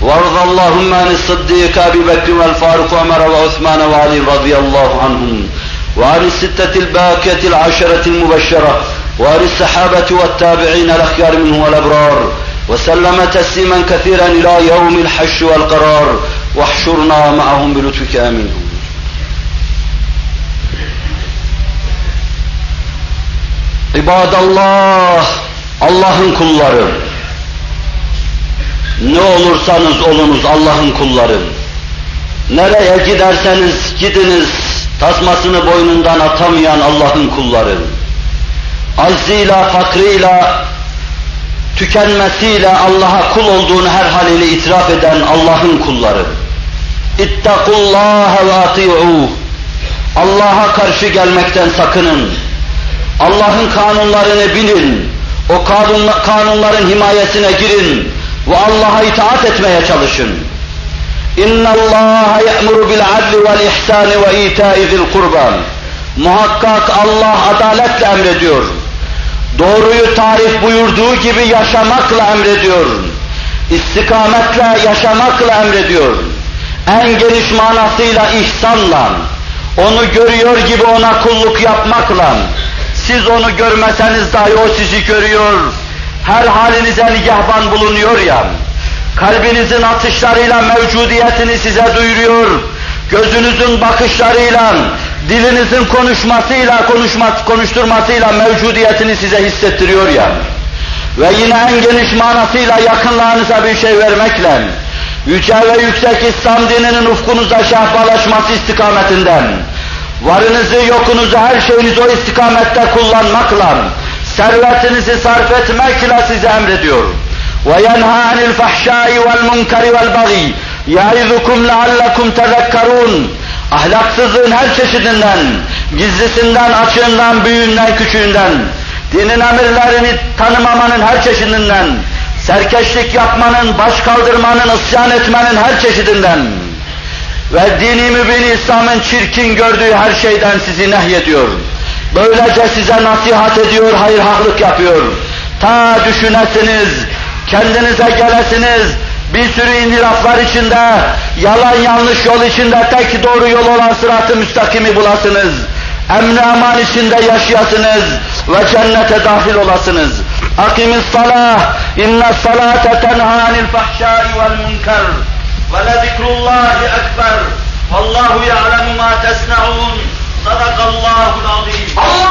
وارض اللهم عن الصديق أبي بكر والفاروق وعمر وعثمان وعلي رضي الله عنهم وعن الستة الباكية العشرة المبشرة وعن الصحابة والتابعين الأخيار منهم والأبرار وسلم تسليما كثيرا إلى يوم الحش والقرار واحشرنا معهم بلطفك آمين İbadallah, Allah'ın kulları. Ne olursanız olunuz Allah'ın kulları. Nereye giderseniz gidiniz, tasmasını boynundan atamayan Allah'ın kulları. Aczıyla, fakrıyla, tükenmesiyle Allah'a kul olduğunu her haliyle itiraf eden Allah'ın kulları. İttakullâhe ve ati'ûh. Allah'a karşı gelmekten sakının. Allah'ın kanunlarını bilin. O kanun, kanunların himayesine girin ve Allah'a itaat etmeye çalışın. Bil adli vel ihsani ve ita'i zil kurban. Muhakkak Allah adaletle emrediyor. Doğruyu tarif buyurduğu gibi yaşamakla emrediyor. İstikametle yaşamakla emrediyor. En geniş manasıyla ihsanla, onu görüyor gibi ona kulluk yapmakla, siz onu görmeseniz dahi o sizi görüyor, her halinize nigahban bulunuyor ya, kalbinizin atışlarıyla mevcudiyetini size duyuruyor, gözünüzün bakışlarıyla, dilinizin konuşmasıyla, konuşması, konuşturmasıyla mevcudiyetini size hissettiriyor ya, ve yine en geniş manasıyla yakınlarınıza bir şey vermekle, yüce ve yüksek İslam dininin ufkunuza şahbalaşması istikametinden, varınızı yokunuzu her şeyinizi o istikamette kullanmakla, servetinizi sarf etmekle size emrediyor. وَيَنْهَا عَنِ الْفَحْشَاءِ وَالْمُنْكَرِ وَالْبَغِيِ يَعِذُكُمْ لَعَلَّكُمْ تَذَكَّرُونَ Ahlaksızlığın her çeşidinden, gizlisinden, açığından, büyüğünden, küçüğünden, dinin emirlerini tanımamanın her çeşidinden, serkeşlik yapmanın, baş kaldırmanın, isyan etmenin her çeşidinden, ve dini mübin İslam'ın çirkin gördüğü her şeyden sizi nehyediyor. Böylece size nasihat ediyor, hayır haklık yapıyor. Ta düşünesiniz, kendinize gelesiniz, bir sürü inhiraflar içinde, yalan yanlış yol içinde tek doğru yol olan sırat-ı müstakimi bulasınız. Emni aman içinde yaşayasınız ve cennete dahil olasınız. Akimis salah, inna salate tenha anil fahşai vel münker ve le zikrullahi ekber. Vallahu ya'lemu ma tesna'un. Sadakallahul azim. Oh!